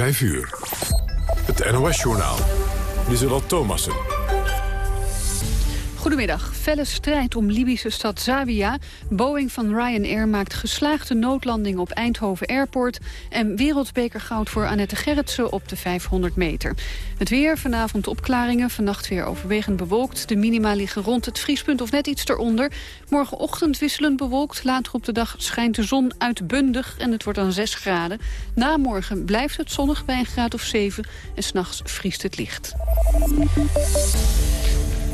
5 uur. Het NOS-journaal. Lieselot Thomassen. Goedemiddag. Felle strijd om Libische stad Zawiya. Boeing van Ryanair maakt geslaagde noodlanding op Eindhoven Airport... en wereldbekergoud voor Annette Gerritsen op de 500 meter. Het weer, vanavond opklaringen, vannacht weer overwegend bewolkt. De minima liggen rond het vriespunt of net iets eronder. Morgenochtend wisselend bewolkt. Later op de dag schijnt de zon uitbundig en het wordt dan 6 graden. Na morgen blijft het zonnig bij een graad of 7 en s'nachts vriest het licht.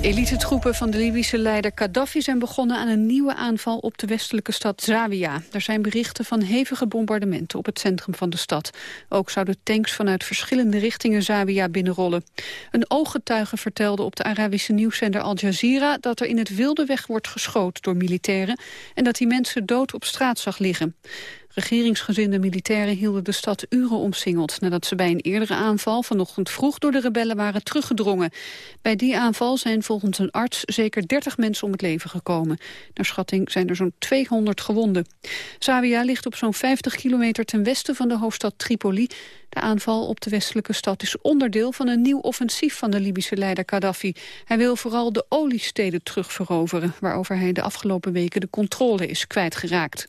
Elitetroepen van de Libische leider Gaddafi zijn begonnen aan een nieuwe aanval op de westelijke stad Zawiya. Er zijn berichten van hevige bombardementen op het centrum van de stad. Ook zouden tanks vanuit verschillende richtingen Zawiya binnenrollen. Een ooggetuige vertelde op de Arabische nieuwszender Al Jazeera dat er in het wilde weg wordt geschoten door militairen en dat hij mensen dood op straat zag liggen. Regeringsgezinde militairen hielden de stad uren omsingeld... nadat ze bij een eerdere aanval vanochtend vroeg door de rebellen waren teruggedrongen. Bij die aanval zijn volgens een arts zeker 30 mensen om het leven gekomen. Naar schatting zijn er zo'n 200 gewonden. Zawiya ligt op zo'n 50 kilometer ten westen van de hoofdstad Tripoli... De aanval op de westelijke stad is onderdeel van een nieuw offensief van de Libische leider Gaddafi. Hij wil vooral de oliesteden terugveroveren, waarover hij de afgelopen weken de controle is kwijtgeraakt.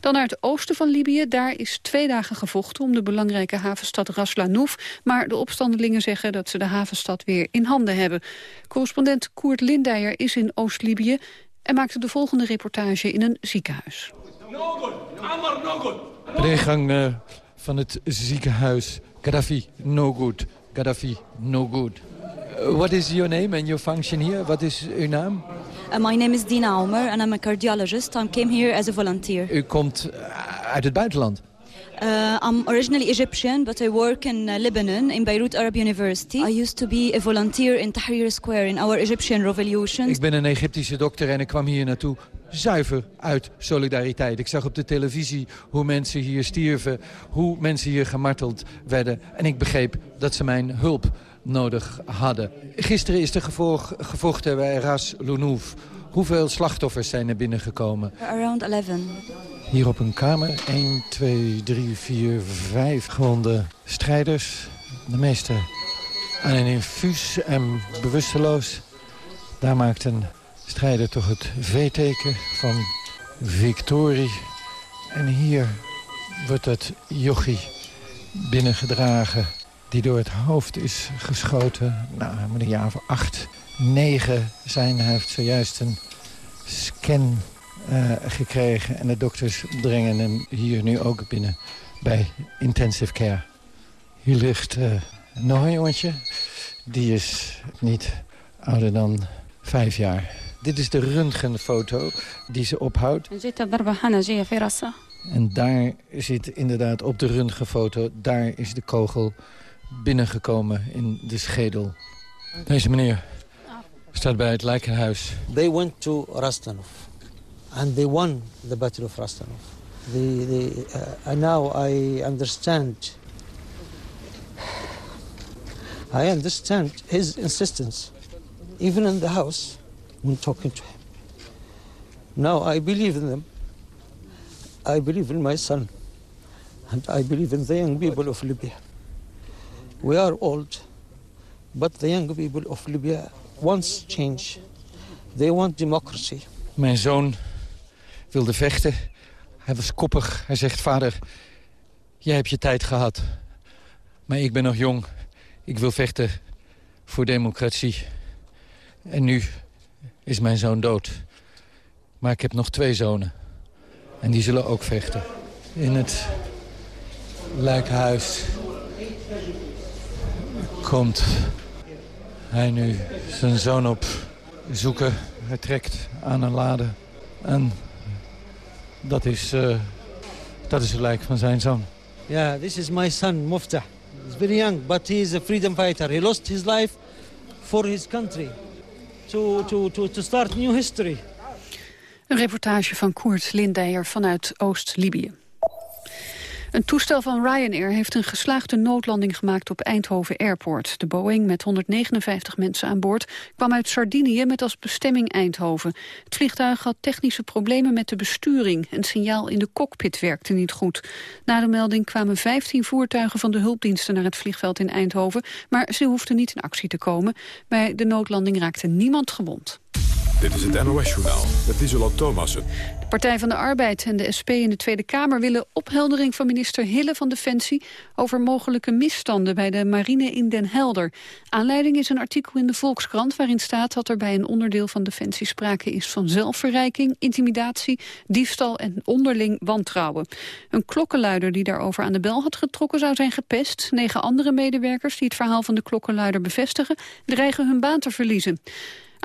Dan naar het oosten van Libië, daar is twee dagen gevochten om de belangrijke havenstad Ras Lanouf, maar de opstandelingen zeggen dat ze de havenstad weer in handen hebben. Correspondent Koert Lindeyer is in Oost-Libië en maakte de volgende reportage in een ziekenhuis. De ingang uh, van het ziekenhuis. Gaddafi, no good. Gaddafi, no good. Uh, what is your name and your function here? Wat is uw naam? Uh, my name is Dina Omer and I'm a cardiologist. I came here as a volunteer. U komt uit het buitenland? Uh, I'm originally Egyptian, but I work in uh, Lebanon, in Beirut Arab University. I used to be a volunteer in Tahrir Square in our Egyptian revolution. Ik ben een Egyptische dokter en ik kwam hier naartoe zuiver uit solidariteit. Ik zag op de televisie hoe mensen hier stierven, hoe mensen hier gemarteld werden. En ik begreep dat ze mijn hulp nodig hadden. Gisteren is er gevochten bij Ras Lounouf. Hoeveel slachtoffers zijn er binnengekomen? Around 11. Hier op een kamer. 1, 2, 3, 4, 5 gewonde strijders. De meeste aan een infuus en bewusteloos. Daar maakt een strijder toch het V-teken van victorie. En hier wordt het jochie binnengedragen die door het hoofd is geschoten. Nou, hij moet een jaar of acht, negen zijn. Hij heeft zojuist een scan uh, gekregen. En de dokters brengen hem hier nu ook binnen bij intensive care. Hier ligt uh, nog een jongetje. Die is niet ouder dan vijf jaar. Dit is de röntgenfoto die ze ophoudt. En daar zit inderdaad op de röntgenfoto... daar is de kogel binnengekomen in de schedel. Deze meneer staat bij het lijkenhuis. They went to Rastanov. And they won the Battle of Rastanov. The, the, uh, now I understand... I understand his insistence. Even in the house, when talking to him. Now I believe in them. I believe in my son. And I believe in the young people of Libya. We are old, but the young people of Libya want change. They want democracy. Mijn zoon wilde vechten. Hij was koppig. Hij zegt, vader, jij hebt je tijd gehad. Maar ik ben nog jong. Ik wil vechten voor democratie. En nu is mijn zoon dood. Maar ik heb nog twee zonen. En die zullen ook vechten. In het lijkhuis komt hij nu zijn zoon op zoeken. Hij trekt aan een lade. En dat is, uh, dat is het lijk van zijn zoon. Ja, yeah, this is my son, Muftah. He's very young, but he is a freedom fighter. He lost his life for his country. To, to, to, to start new history. Een reportage van Koert Lindeyer vanuit Oost-Libië. Een toestel van Ryanair heeft een geslaagde noodlanding gemaakt op Eindhoven Airport. De Boeing met 159 mensen aan boord kwam uit Sardinië met als bestemming Eindhoven. Het vliegtuig had technische problemen met de besturing. Een signaal in de cockpit werkte niet goed. Na de melding kwamen 15 voertuigen van de hulpdiensten naar het vliegveld in Eindhoven, maar ze hoefden niet in actie te komen. Bij de noodlanding raakte niemand gewond. Dit is het NOS-journaal met Isola Thomassen. Partij van de Arbeid en de SP in de Tweede Kamer willen opheldering van minister Hille van Defensie over mogelijke misstanden bij de marine in Den Helder. Aanleiding is een artikel in de Volkskrant waarin staat dat er bij een onderdeel van Defensie sprake is van zelfverrijking, intimidatie, diefstal en onderling wantrouwen. Een klokkenluider die daarover aan de bel had getrokken zou zijn gepest. Negen andere medewerkers die het verhaal van de klokkenluider bevestigen dreigen hun baan te verliezen.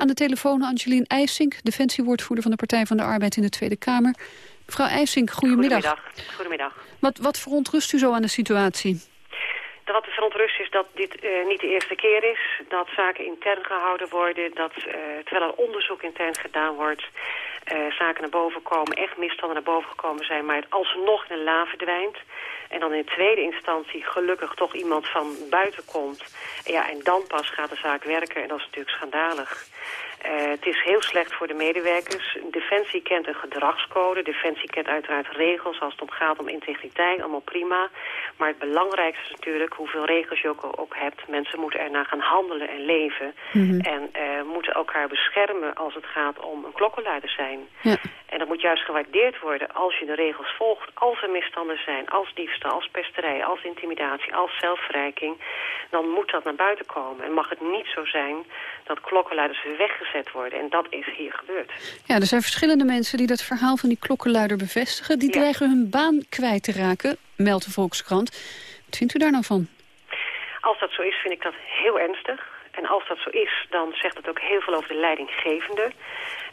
Aan de telefoon Angelien IJsink, defensiewoordvoerder van de Partij van de Arbeid in de Tweede Kamer. Mevrouw IJsink, goedemiddag. Goedemiddag. goedemiddag. Wat, wat verontrust u zo aan de situatie? De is dat dit uh, niet de eerste keer is. Dat zaken intern gehouden worden. Dat uh, terwijl er onderzoek intern gedaan wordt... Uh, zaken naar boven komen, echt misstanden naar boven gekomen zijn... maar het alsnog in een la verdwijnt. En dan in tweede instantie gelukkig toch iemand van buiten komt. Ja, en dan pas gaat de zaak werken en dat is natuurlijk schandalig. Uh, het is heel slecht voor de medewerkers. Defensie kent een gedragscode. Defensie kent uiteraard regels als het om gaat om integriteit. Allemaal prima. Maar het belangrijkste is natuurlijk hoeveel regels je ook, ook hebt. Mensen moeten ernaar gaan handelen en leven. Mm -hmm. En uh, moeten elkaar beschermen als het gaat om een klokkenluider zijn. Ja. En dat moet juist gewaardeerd worden als je de regels volgt. Als er misstanden zijn, als diefstal, als pesterij, als intimidatie, als zelfverrijking. Dan moet dat naar buiten komen. En mag het niet zo zijn dat klokkenluiders weggezet worden. En dat is hier gebeurd. Ja, er zijn verschillende mensen die dat verhaal van die klokkenluider bevestigen. Die ja. dreigen hun baan kwijt te raken, meldt de Volkskrant. Wat vindt u daar nou van? Als dat zo is, vind ik dat heel ernstig. En als dat zo is, dan zegt het ook heel veel over de leidinggevende.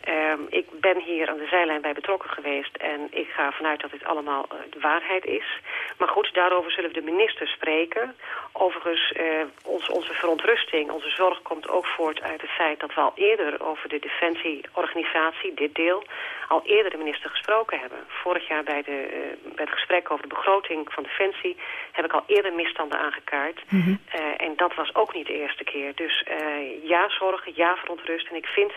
Um, ik ben hier aan de zijlijn bij betrokken geweest en ik ga vanuit dat dit allemaal uh, de waarheid is. Maar goed, daarover zullen we de minister spreken. Overigens, uh, ons, onze verontrusting, onze zorg komt ook voort uit het feit dat we al eerder over de defensieorganisatie, dit deel, al eerder de minister gesproken hebben. Vorig jaar bij, de, uh, bij het gesprek over de begroting van Defensie heb ik al eerder misstanden aangekaart. Mm -hmm. en dat was ook niet de eerste keer. Dus ja zorgen, ja verontrust. En ik vind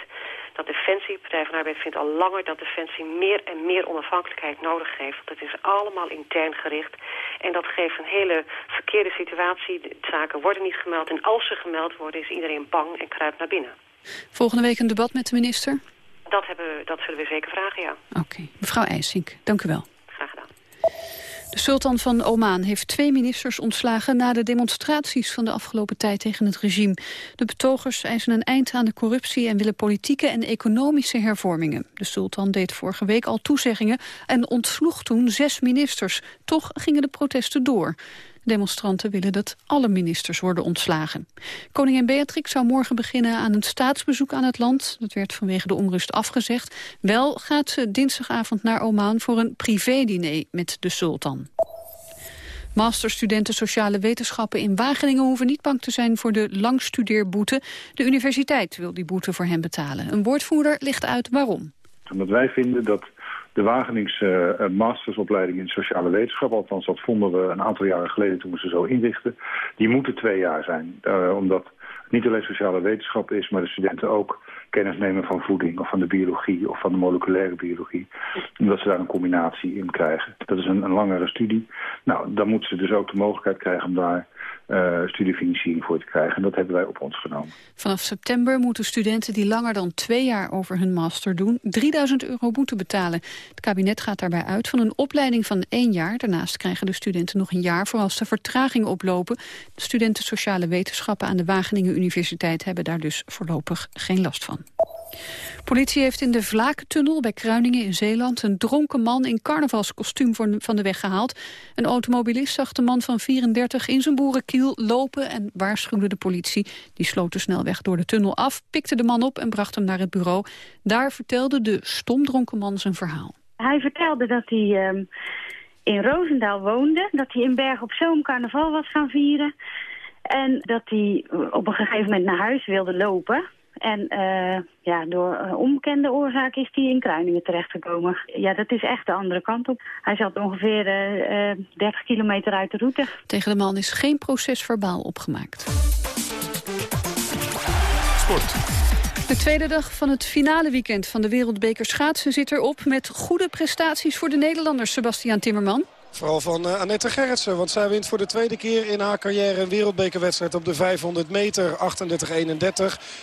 dat Defensie, Partij van de Arbeid vindt al langer dat Defensie meer en meer onafhankelijkheid nodig heeft. Want het is allemaal intern gericht. En dat geeft een hele verkeerde situatie. De zaken worden niet gemeld. En als ze gemeld worden is iedereen bang en kruipt naar binnen. Volgende week een debat met de minister? Dat, hebben we, dat zullen we zeker vragen, ja. Oké. Okay. Mevrouw IJsink, dank u wel. De sultan van Oman heeft twee ministers ontslagen... na de demonstraties van de afgelopen tijd tegen het regime. De betogers eisen een eind aan de corruptie... en willen politieke en economische hervormingen. De sultan deed vorige week al toezeggingen... en ontsloeg toen zes ministers. Toch gingen de protesten door. Demonstranten willen dat alle ministers worden ontslagen. Koningin Beatrix zou morgen beginnen aan een staatsbezoek aan het land. Dat werd vanwege de onrust afgezegd. Wel gaat ze dinsdagavond naar Oman voor een privé-diner met de sultan. Masterstudenten sociale wetenschappen in Wageningen hoeven niet bang te zijn voor de langstudeerboete. De universiteit wil die boete voor hen betalen. Een woordvoerder ligt uit waarom. Omdat wij vinden dat de Wageningse uh, mastersopleiding in sociale wetenschap, althans dat vonden we een aantal jaren geleden toen we ze zo inrichten, die moeten twee jaar zijn. Uh, omdat het niet alleen sociale wetenschap is, maar de studenten ook kennis nemen van voeding of van de biologie of van de moleculaire biologie. Omdat ze daar een combinatie in krijgen. Dat is een, een langere studie. Nou, dan moeten ze dus ook de mogelijkheid krijgen om daar uh, studiefinanciering voor te krijgen. En dat hebben wij op ons genomen. Vanaf september moeten studenten die langer dan twee jaar over hun master doen... 3000 euro boete betalen. Het kabinet gaat daarbij uit van een opleiding van één jaar. Daarnaast krijgen de studenten nog een jaar voor als de vertraging oplopen. De studenten sociale wetenschappen aan de Wageningen Universiteit... hebben daar dus voorlopig geen last van. Politie heeft in de Vlakentunnel bij Kruiningen in Zeeland... een dronken man in carnavalskostuum van de weg gehaald. Een automobilist zag de man van 34 in zijn boerenkiel lopen... en waarschuwde de politie. Die sloot de snelweg door de tunnel af, pikte de man op en bracht hem naar het bureau. Daar vertelde de stomdronken man zijn verhaal. Hij vertelde dat hij um, in Roosendaal woonde... dat hij in Berg op Zoom carnaval was gaan vieren... en dat hij op een gegeven moment naar huis wilde lopen... En uh, ja, door een onbekende oorzaak is hij in Kruiningen terechtgekomen. Ja, dat is echt de andere kant op. Hij zat ongeveer uh, 30 kilometer uit de route. Tegen de man is geen procesverbaal opgemaakt. Sport. De tweede dag van het finale weekend van de Wereldbeker schaatsen zit erop... met goede prestaties voor de Nederlanders, Sebastian Timmerman. Vooral van uh, Annette Gerritsen, want zij wint voor de tweede keer in haar carrière een wereldbekerwedstrijd op de 500 meter. 38-31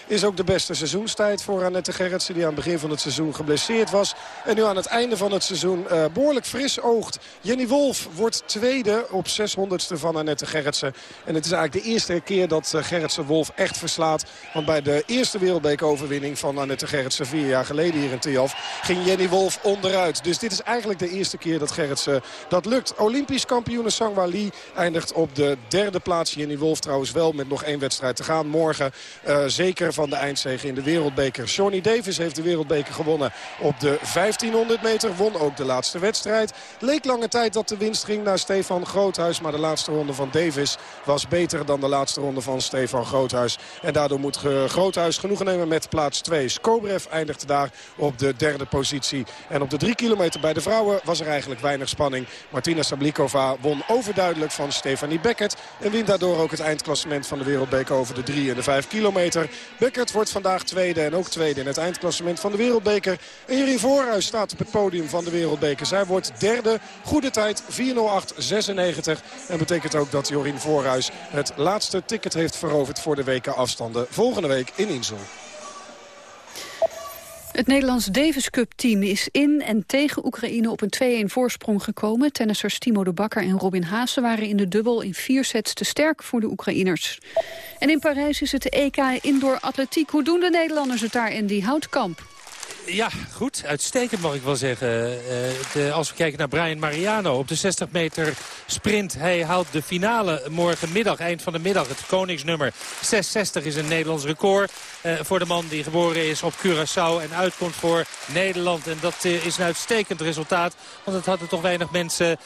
is ook de beste seizoenstijd voor Annette Gerritsen die aan het begin van het seizoen geblesseerd was. En nu aan het einde van het seizoen uh, behoorlijk fris oogt. Jenny Wolf wordt tweede op 600ste van Annette Gerritsen. En het is eigenlijk de eerste keer dat uh, Gerritsen Wolf echt verslaat. Want bij de eerste wereldbekeroverwinning van Annette Gerritsen vier jaar geleden hier in Tiaf ging Jenny Wolf onderuit. Dus dit is eigenlijk de eerste keer dat Gerritsen dat lukt Olympisch kampioen Sangwa Lee eindigt op de derde plaats. Jenny Wolf trouwens wel met nog één wedstrijd te gaan. Morgen uh, zeker van de eindzege in de wereldbeker. Johnny Davis heeft de wereldbeker gewonnen op de 1500 meter. Won ook de laatste wedstrijd. Leek lange tijd dat de winst ging naar Stefan Groothuis. Maar de laatste ronde van Davis was beter dan de laatste ronde van Stefan Groothuis. En daardoor moet Groothuis genoegen nemen met plaats 2. Skobrev eindigt daar op de derde positie. En op de drie kilometer bij de vrouwen was er eigenlijk weinig spanning. Maar Martina Sablikova won overduidelijk van Stefanie Beckert. En wint daardoor ook het eindklassement van de wereldbeker over de 3 en de 5 kilometer. Beckert wordt vandaag tweede en ook tweede in het eindklassement van de wereldbeker. En Jorien Voorhuis staat op het podium van de wereldbeker. Zij wordt derde. Goede tijd 4.08.96. En betekent ook dat Jorien Voorhuis het laatste ticket heeft veroverd voor de weken afstanden. Volgende week in Insel. Het Nederlands Davis Cup team is in en tegen Oekraïne op een 2-1 voorsprong gekomen. Tennissers Timo de Bakker en Robin Haase waren in de dubbel in vier sets te sterk voor de Oekraïners. En in Parijs is het EK Indoor Atletiek. Hoe doen de Nederlanders het daar in die houtkamp? Ja, goed. Uitstekend mag ik wel zeggen. Uh, de, als we kijken naar Brian Mariano op de 60 meter sprint. Hij haalt de finale morgenmiddag, eind van de middag. Het koningsnummer 660 is een Nederlands record. Uh, voor de man die geboren is op Curaçao en uitkomt voor Nederland. En dat uh, is een uitstekend resultaat. Want dat hadden toch weinig mensen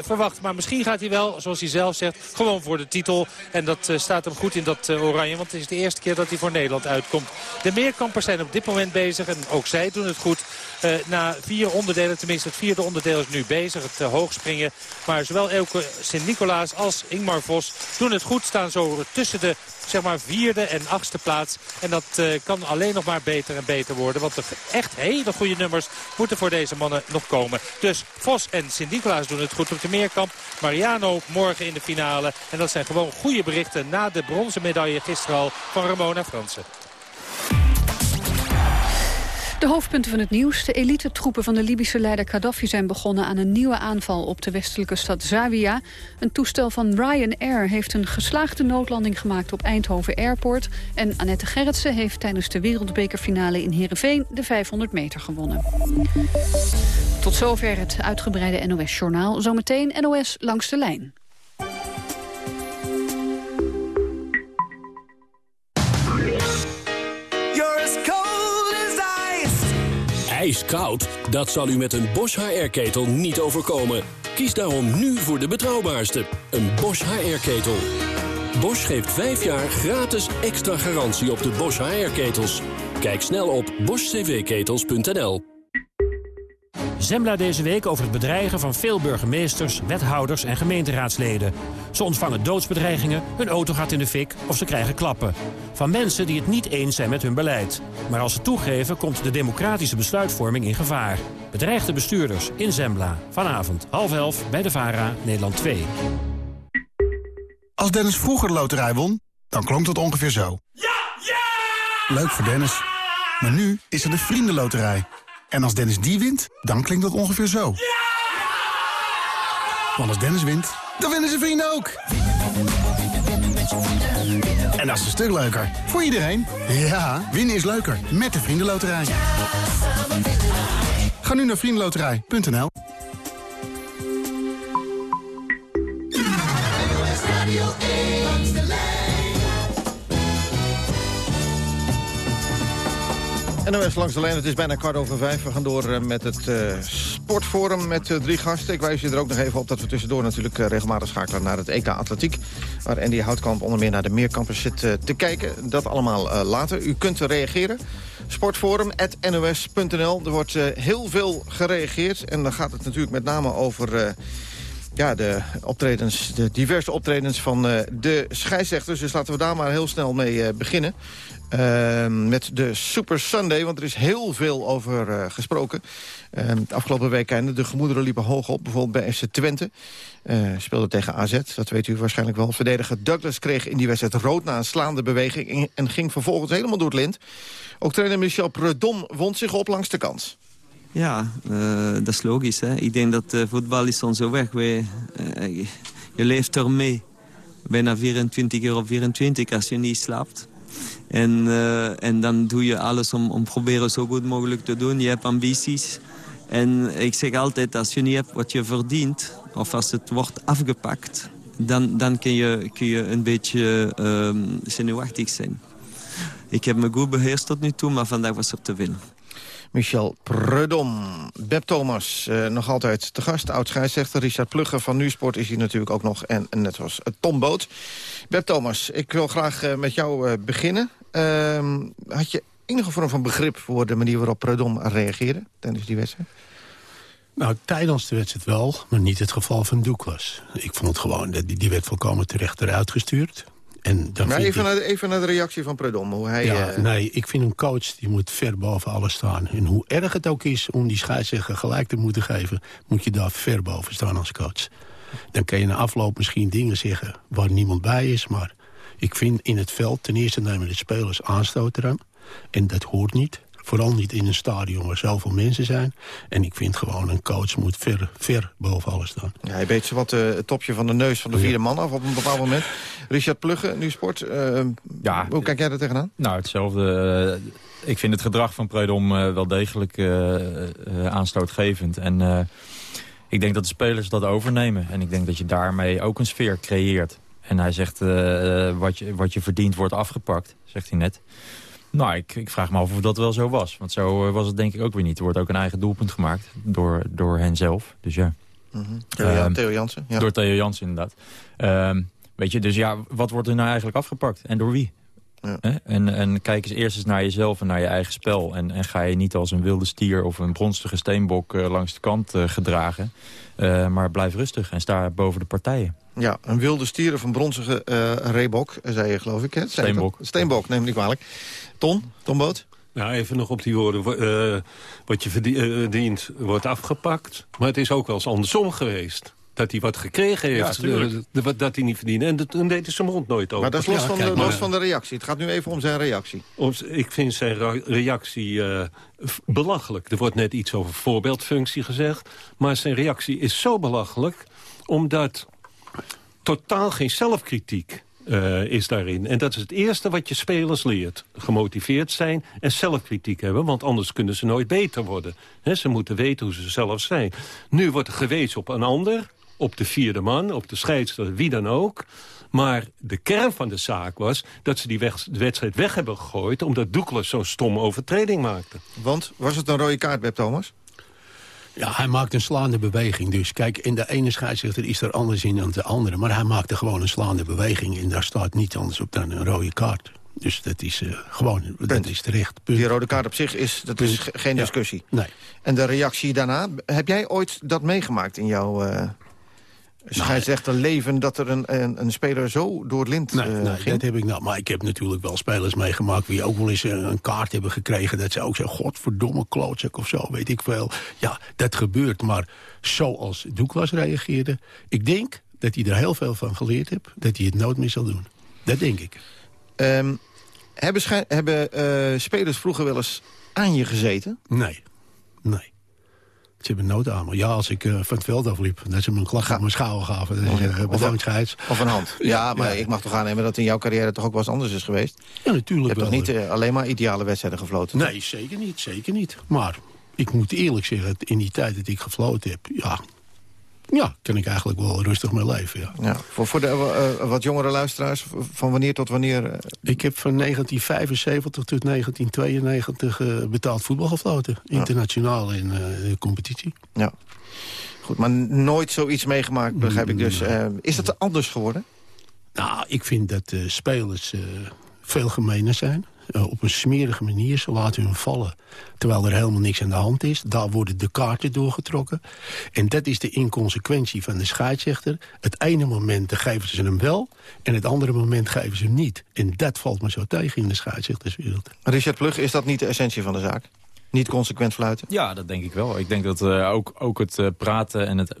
verwacht. Maar misschien gaat hij wel, zoals hij zelf zegt, gewoon voor de titel. En dat staat hem goed in dat oranje. Want het is de eerste keer dat hij voor Nederland uitkomt. De meerkampers zijn op dit moment bezig. En ook zij doen het goed. Uh, na vier onderdelen, tenminste het vierde onderdeel is nu bezig. Het uh, hoogspringen. Maar zowel Elke Sint-Nicolaas als Ingmar Vos doen het goed. Staan zo tussen de zeg maar vierde en achtste plaats. En dat uh, kan alleen nog maar beter en beter worden. Want de echt hele goede nummers moeten voor deze mannen nog komen. Dus Vos en Sint-Nicolaas doen het goed op de meerkamp. Mariano morgen in de finale. En dat zijn gewoon goede berichten na de bronzen medaille gisteren al van Ramona Fransen. De hoofdpunten van het nieuws. De elite-troepen van de Libische leider Gaddafi zijn begonnen aan een nieuwe aanval op de westelijke stad Zawiya. Een toestel van Ryanair heeft een geslaagde noodlanding gemaakt op Eindhoven Airport. En Annette Gerritsen heeft tijdens de wereldbekerfinale in Heerenveen de 500 meter gewonnen. Tot zover het uitgebreide NOS-journaal. Zometeen NOS langs de lijn. IJskoud? Dat zal u met een Bosch HR-ketel niet overkomen. Kies daarom nu voor de betrouwbaarste, een Bosch HR-ketel. Bosch geeft 5 jaar gratis extra garantie op de Bosch HR-ketels. Kijk snel op boschcvketels.nl. Zembla deze week over het bedreigen van veel burgemeesters, wethouders en gemeenteraadsleden. Ze ontvangen doodsbedreigingen, hun auto gaat in de fik of ze krijgen klappen. Van mensen die het niet eens zijn met hun beleid. Maar als ze toegeven komt de democratische besluitvorming in gevaar. Bedreigde bestuurders in Zembla. Vanavond half elf bij de VARA, Nederland 2. Als Dennis vroeger de loterij won, dan klonk het ongeveer zo. Ja! Ja! Leuk voor Dennis. Maar nu is er de Vriendenloterij. En als Dennis die wint, dan klinkt dat ongeveer zo. Ja! Want als Dennis wint, dan winnen zijn vrienden ook. En dat is een stuk leuker. Voor iedereen. Ja, winnen is leuker. Met de Vriendenloterij. Ga nu naar vriendenloterij.nl NOS langs de lijn, het is bijna kwart over vijf. We gaan door eh, met het uh, sportforum met uh, drie gasten. Ik wijs je er ook nog even op dat we tussendoor natuurlijk regelmatig schakelen naar het EK Atletiek. Waar Andy Houtkamp onder meer naar de meerkampers zit te kijken. Dat allemaal later. U kunt reageren. Sportforum.nos.nl. Er wordt heel veel gereageerd. En dan gaat het natuurlijk met name over ja, de, optredens, de diverse optredens van de scheidsrechters. Dus laten we daar maar heel snel mee beginnen. Ehm, met de Super Sunday, want er is heel veel over uh, gesproken. Uh, de afgelopen week de gemoederen liepen hoog op. Bijvoorbeeld bij FC Twente. Speelde tegen AZ, dat weet u waarschijnlijk wel. Verdediger Douglas kreeg in die wedstrijd rood na een slaande beweging... en ging vervolgens helemaal door het lint. Ook trainer Michel Predom wond zich op langs de kant. Ja, uh, dat is logisch. Hè? Ik denk dat uh, voetbal is onze weg. We, je leeft ermee. Bijna 24 uur op 24 als je niet slaapt. En, en dan doe je alles om, om proberen zo goed mogelijk te doen. Je hebt ambities. En ik zeg altijd, als je niet hebt wat je verdient... of als het wordt afgepakt... dan, dan kun, je, kun je een beetje uh, zenuwachtig zijn. Ik heb me goed beheerst tot nu toe, maar vandaag was er te veel. Michel Prudom. Beb Thomas, uh, nog altijd te gast. Oud-scheidsrechter Richard Plugger van Nusport is hier natuurlijk ook nog. En, net zoals Tom Boot. Beb Thomas, ik wil graag uh, met jou uh, beginnen. Ehm, had je enige vorm van begrip voor de manier waarop Prudom reageerde tijdens die wedstrijd? Nou, tijdens de wedstrijd wel, maar niet het geval van Douglas. Ik vond het gewoon, die, die werd volkomen terecht eruit gestuurd. En dan maar even, naar de, even naar de reactie van Predom. Hoe hij, ja, Nee, ik vind een coach die moet ver boven alles staan. En hoe erg het ook is om die scheidsrechter gelijk te moeten geven... moet je daar ver boven staan als coach. Dan kan je na afloop misschien dingen zeggen waar niemand bij is... maar ik vind in het veld, ten eerste nemen de spelers aanstoot eraan. En dat hoort niet. Vooral niet in een stadion waar zoveel mensen zijn. En ik vind gewoon een coach moet ver, ver boven alles staan. Ja, hij beet ze wat uh, het topje van de neus van de vierde man af op een bepaald moment. Richard Plugge, nu sport. Uh, ja, hoe kijk jij er tegenaan? Nou, hetzelfde. Uh, ik vind het gedrag van Preudom wel degelijk aanstootgevend. En ik denk dat de spelers dat overnemen. En ik denk dat je daarmee ook een sfeer creëert. En hij zegt, wat, je, wat je verdient wordt afgepakt, zegt hij net. Nou, ik, ik, vraag me af of dat wel zo was. Want zo eh, was het denk ik ook weer niet. Er wordt ook een eigen doelpunt gemaakt door, door hen zelf. Dus ja. Mm -hmm. Theo, Theo Jansen. Ja. Door Theo Jansen, inderdaad. Um, weet je, dus ja, wat wordt er nou eigenlijk afgepakt? En door wie? Ja. En, en kijk eens eerst eens naar jezelf en naar je eigen spel. En, en ga je niet als een wilde stier of een bronstige steenbok uh, langs de kant uh, gedragen. Uh, maar blijf rustig en sta boven de partijen. Ja, een wilde stier of een bronzige reebok, zei je geloof ik. Hè? Steenbok. Steenbok, neem ik niet kwalijk. Ton, Ton Boot? Nou, even nog op die woorden. Uh, wat je verdient wordt afgepakt. Maar het is ook wel eens andersom geweest dat hij wat gekregen heeft, ja, dat hij niet verdiende. En toen deed hij zijn mond nooit open. Maar dat is los, van, de, los van de reactie. Het gaat nu even om zijn reactie. Ik vind zijn reactie uh, belachelijk. Er wordt net iets over voorbeeldfunctie gezegd. Maar zijn reactie is zo belachelijk... omdat totaal geen zelfkritiek uh, is daarin. En dat is het eerste wat je spelers leert. Gemotiveerd zijn en zelfkritiek hebben. Want anders kunnen ze nooit beter worden. He, ze moeten weten hoe ze zelf zijn. Nu wordt er gewezen op een ander. Op de vierde man, op de scheidsrechter, wie dan ook. Maar de kern van de zaak was dat ze die wedstrijd weg hebben gegooid... omdat Douglas zo'n stomme overtreding maakte. Want, was het een rode kaart, Web Thomas? Ja, hij maakt een slaande beweging. Dus kijk, in de ene scheidsrechter is er anders in dan de andere. Maar hij maakte gewoon een slaande beweging. En daar staat niet anders op dan een rode kaart. Dus dat is uh, gewoon, dat is terecht. Die rode kaart op zich is, dat is geen discussie. nee. En de reactie daarna, heb jij ooit dat meegemaakt in jouw... Uh scheidsrechter leven dat er een, een, een, speler zo door het lint nee, uh, nee, ging? dat heb ik nou. Maar ik heb natuurlijk wel spelers meegemaakt... die ook wel eens een, een kaart hebben gekregen... dat ze ook zeggen, godverdomme klootzak of zo, weet ik veel. Ja, dat gebeurt, maar zoals Douglas reageerde... ik denk dat hij er heel veel van geleerd heeft... dat hij het nooit meer zal doen. Dat denk ik. Um, hebben hebben uh, spelers vroeger wel eens aan je gezeten? Nee, nee. Ze hebben nood aan me. Ja, als ik uh, van het veld afliep, dat ze me een klap op mijn schouder gaven. Dat is, uh, bedankt. Of een hand. Ja, ja maar ja. ik mag toch aannemen dat in jouw carrière toch ook wel eens anders is geweest? Ja, natuurlijk Je hebt toch niet uh, alleen maar ideale wedstrijden gefloten? Nee, zeker niet, zeker niet. Maar ik moet eerlijk zeggen, in die tijd dat ik gefloten heb, ja... Ja, kan ik eigenlijk wel rustig mee leven, ja. ja voor, voor de uh, wat jongere luisteraars, van wanneer tot wanneer? Uh... Ik heb van 1975 tot 1992 uh, betaald voetbal gefloten. Internationaal in de competitie. Ja. Goed, maar nooit zoiets meegemaakt, begrijp ik dus. is dat anders geworden? Nou, ik vind dat spelers veel gemener zijn. Uh, op een smerige manier. Ze laten hun vallen terwijl er helemaal niks aan de hand is. Daar worden de kaarten doorgetrokken. En dat is de inconsequentie van de scheidsrechter. Het ene moment geven ze hem wel... en het andere moment geven ze hem niet. En dat valt me zo tegen in de scheidsrechterswereld. Richard Plug, is dat niet de essentie van de zaak? Niet consequent fluiten? Ja, dat denk ik wel. Ik denk dat uh, ook, ook het uh, praten en het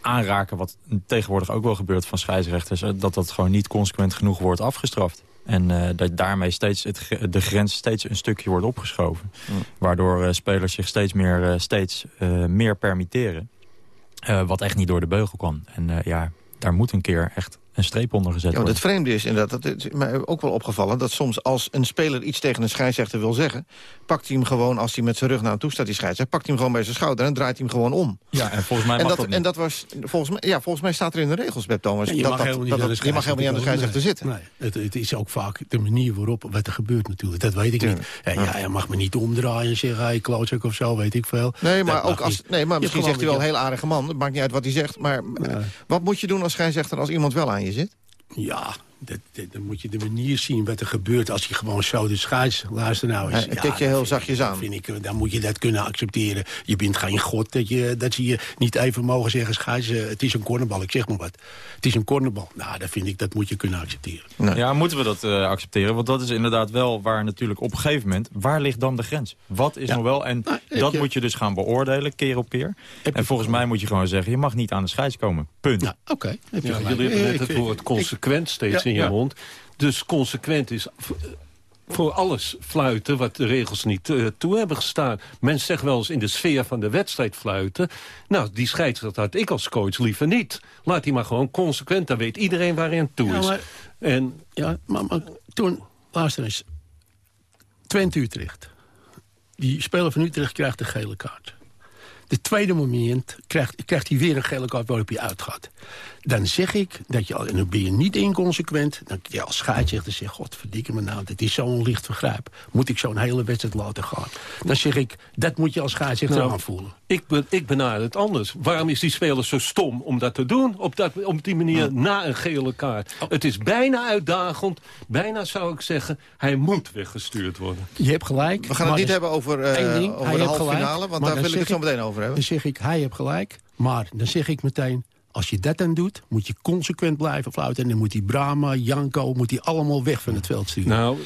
aanraken... wat tegenwoordig ook wel gebeurt van scheidsrechters... dat dat gewoon niet consequent genoeg wordt afgestraft. En uh, dat daarmee steeds het, de grens steeds een stukje wordt opgeschoven. Waardoor uh, spelers zich steeds meer, uh, steeds, meer permitteren. wat echt niet door de beugel kan. En ja, daar moet een keer echt een streep onder gezet ja, Het vreemde is inderdaad, dat is mij ook wel opgevallen... dat soms als een speler iets tegen een scheidsrechter wil zeggen... pakt hij hem gewoon, als hij met zijn rug naar hem toe staat, die scheidsrechter... pakt hij hem gewoon bij zijn schouder en draait hij hem gewoon om. Ja, en volgens mij mag en dat, En dat was, volgens mij, ja, volgens mij staat er in de regels, Beb Thomas... je, dat, mag dat, dat, dat, je mag helemaal niet aan de scheidsrechter zitten. Nee, het, het, is ook vaak de manier waarop wat er gebeurt natuurlijk. Dat weet ik niet. Ja, ja, hij mag me niet omdraaien en zeggen... hij klootzak of zo, weet ik veel. Nee, maar, ook als, nee, maar misschien zegt hij wel een heel aardige man. Het maakt niet uit wat hij zegt. Maar wat moet je doen als scheidsrechter als iemand wel aan je zit? Ja, dat, dan moet je de manier zien wat er gebeurt als je gewoon zo de scheids... Luister nou eens. Ja, ja, je heel zachtjes aan. Vind ik, dan moet je dat kunnen accepteren. Je bent geen god dat, je, dat ze je niet even mogen zeggen... scheids, eh, het is een cornerbal, ik zeg maar wat. Het is een cornerbal. Nou, dat vind ik, dat moet je kunnen accepteren. Ja, moeten we dat uh, accepteren? Want dat is inderdaad wel waar natuurlijk op een gegeven moment... waar ligt dan de grens? Wat is nog wel? En nou, dat je... moet je dus gaan beoordelen, keer op keer. en volgens mij moet je gewoon zeggen... je mag niet aan de scheids komen. Punt. Ja, Oké. Okay. Ja, jullie hebben net het woord consequent steeds in je mond. Dus consequent is voor alles fluiten wat de regels niet uh, toe hebben gestaan. Men zegt wel eens in de sfeer van de wedstrijd fluiten. Nou, die scheidsrechter had ik als coach liever niet. Laat die maar gewoon consequent, dan weet iedereen waar hij aan toe is. maar, en, ja, maar, maar toen, luister eens. Twente Utrecht. Die speler van Utrecht krijgt de gele kaart. De tweede moment krijgt, krijgt hij weer een gele kaart waarop hij uitgaat dan zeg ik dat je, en dan ben je niet inconsequent... dan je als scheidsrechter zegt, god verdikke me nou, dit is zo'n licht vergrijp. Moet ik zo'n hele wedstrijd laten gaan? Dan zeg ik, dat moet je als scheidsrechter nou, aanvoelen. Ik, ben, ik benader het anders. Waarom is die speler zo stom om dat te doen? Op, dat, op die manier na een gele kaart. Oh. Het is bijna uitdagend. Bijna zou ik zeggen, hij moet weggestuurd worden. Je hebt gelijk. We gaan het niet hebben over, uh, over de halve finale, want daar wil ik het zo meteen over hebben. Dan zeg ik, hij heeft gelijk. Maar dan zeg ik meteen, als je dat dan doet, moet je consequent blijven fluiten. En dan moet die Brahma, Janko, moet die allemaal weg van het veld sturen. Nou,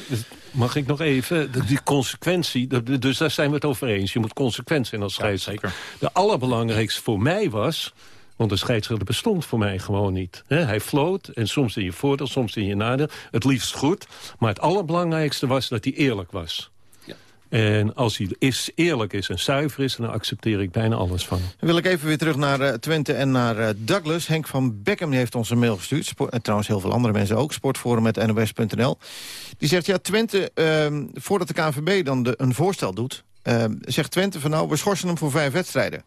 mag ik nog even? Die consequentie, dus daar zijn we het over eens. Je moet consequent zijn als scheidsrechter. Ja, de allerbelangrijkste voor mij was... Want de scheidsrechter bestond voor mij gewoon niet. hij floot en soms in je voordeel, soms in je nadeel. Het liefst goed. Maar het allerbelangrijkste was dat hij eerlijk was. En als hij is, eerlijk is en zuiver is, dan accepteer ik bijna alles van Dan wil ik even weer terug naar uh, Twente en naar uh, Douglas. Henk van Beckham heeft ons een mail gestuurd. En trouwens heel veel andere mensen ook. Sportforum met NOS.nl. Die zegt, ja, Twente, uh, voordat de KNVB dan een voorstel doet... Ehm, zegt Twente van nou, we schorsen hem voor vijf wedstrijden.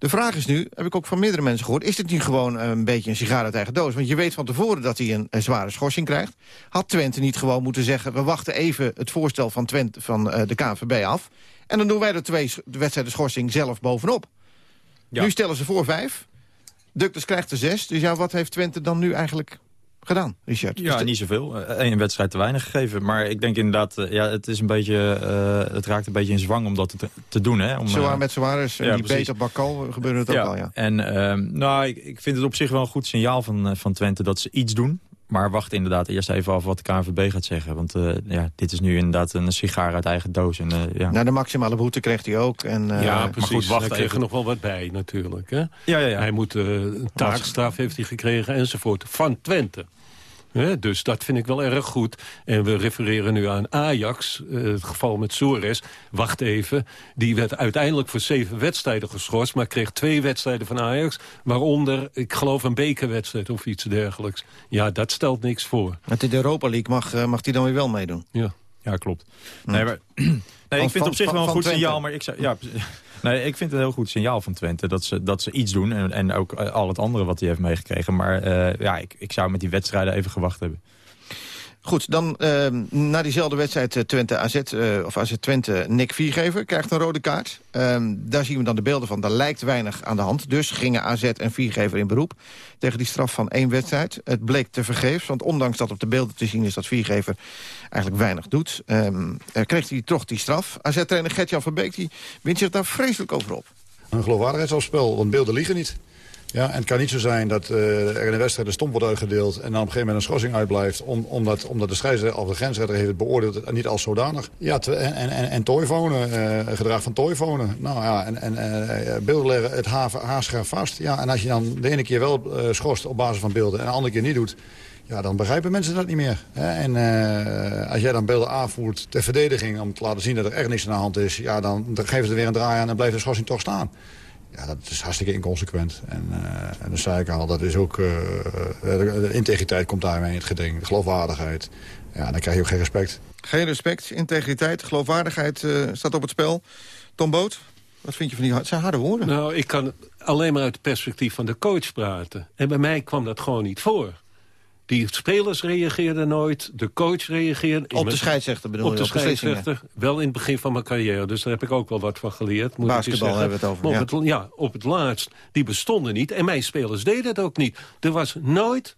De vraag is nu, heb ik ook van meerdere mensen gehoord... is dit niet gewoon een beetje een sigaar uit eigen doos? Want je weet van tevoren dat hij een, zware schorsing krijgt. Had Twente niet gewoon moeten zeggen... we wachten even het voorstel van, Twente, van uh, de KNVB af... en dan doen wij de twee wedstrijden schorsing zelf bovenop. Nu stellen ze voor vijf. Ductus krijgt er zes. Dus ja, wat heeft Twente dan nu eigenlijk gedaan, Richard? Ja, niet zoveel. Eén wedstrijd te weinig gegeven. Maar ik denk inderdaad, uh, ja, het, is een beetje, uh, het raakt een beetje in zwang om dat te, te doen. Hè? Om, Zwaar met Suarez ja, die beter Bakal gebeurde het ook al, ja. En uh, nou, ik, ik, vind het op zich wel een goed signaal van, van Twente dat ze iets doen. Maar wacht inderdaad eerst even af wat de KNVB gaat zeggen. Want uh, ja, dit is nu inderdaad een sigaar uit eigen doos. En, uh, ja. Nou, de maximale boete kreeg hij ook. En, uh, ja, precies. Maar goed, wacht kreeg er nog wel wat bij natuurlijk. Hè? Ja, ja, ja. Hij moet taakstraf heeft hij gekregen enzovoort. Van Twente dus dat vind ik wel erg goed. En we refereren nu aan Ajax, eh, het geval met Soares. Wacht even, die werd uiteindelijk voor zeven wedstrijden geschorst... maar kreeg twee wedstrijden van Ajax, waaronder, ik geloof, een bekerwedstrijd of iets dergelijks. Ja, dat stelt niks voor. Met in de Europa League mag, uh, mag die dan weer wel meedoen? Ja. Ja, klopt. Nee, maar, nee ik vind het op zich wel een goed signaal, maar ik zou... Ja, Nee, ik vind het een heel goed signaal van Twente dat ze, dat ze iets doen. En, en ook al het andere wat hij heeft meegekregen. Maar ja, ik, ik zou met die wedstrijden even gewacht hebben. Goed, dan uh, na diezelfde wedstrijd uh, Twente AZ, uh, of AZ Twente, Nick Viergever krijgt een rode kaart. Ehm, daar zien we dan de beelden van. Daar lijkt weinig aan de hand. Dus gingen AZ en Viergever in beroep tegen die straf van één wedstrijd. Het bleek te vergeefs, want ondanks dat op de beelden te zien is dat Viergever eigenlijk weinig doet, um, kreeg hij toch die straf. AZ-trainer Gertjan van Beek die wint zich daar vreselijk over op. Een geloofwaardigheidsafspel, want beelden liegen niet. Ja, en het kan niet zo zijn dat uh, er in de wedstrijd een stomp wordt uitgedeeld... en dan op een gegeven moment een schorsing uitblijft... Om, omdat, omdat de scheidsrechter of de grensrechter heeft het beoordeeld en niet als zodanig. Ja, en, en, en, en toyfonen, uh, gedrag van toyfonen. Nou ja, en, en uh, beelden leggen het haarscherp vast. Ja, en als je dan de ene keer wel schorst op basis van beelden... en de andere keer niet doet... Ja, dan begrijpen mensen dat niet meer. Hè? En als jij dan beelden aanvoert ter verdediging... om te laten zien dat er echt niks aan de hand is... Ja, dan, dan geven ze er weer een draai aan en blijft de schorsing toch staan. Ja, dat is hartstikke inconsequent. En, uh, en dat zei ik al, dat is ook... Uh, de, integriteit komt daarmee in het geding. De geloofwaardigheid. Ja, dan krijg je ook geen respect. Geen respect, integriteit, geloofwaardigheid uh, staat op het spel. Tom Boot, wat vind je van die zijn harde woorden? Nou, ik kan alleen maar uit het perspectief van de coach praten. En bij mij kwam dat gewoon niet voor. Die spelers reageerden nooit, de coach reageerde... Op de scheidsrechter bedoel op de scheidsrechter, wel in het begin van mijn carrière. Dus daar heb ik ook wel wat van geleerd. Moet Basketbal hebben we het over, ja. Op het, ja, op het laatst. Die bestonden niet. En mijn spelers deden het ook niet. Er was nooit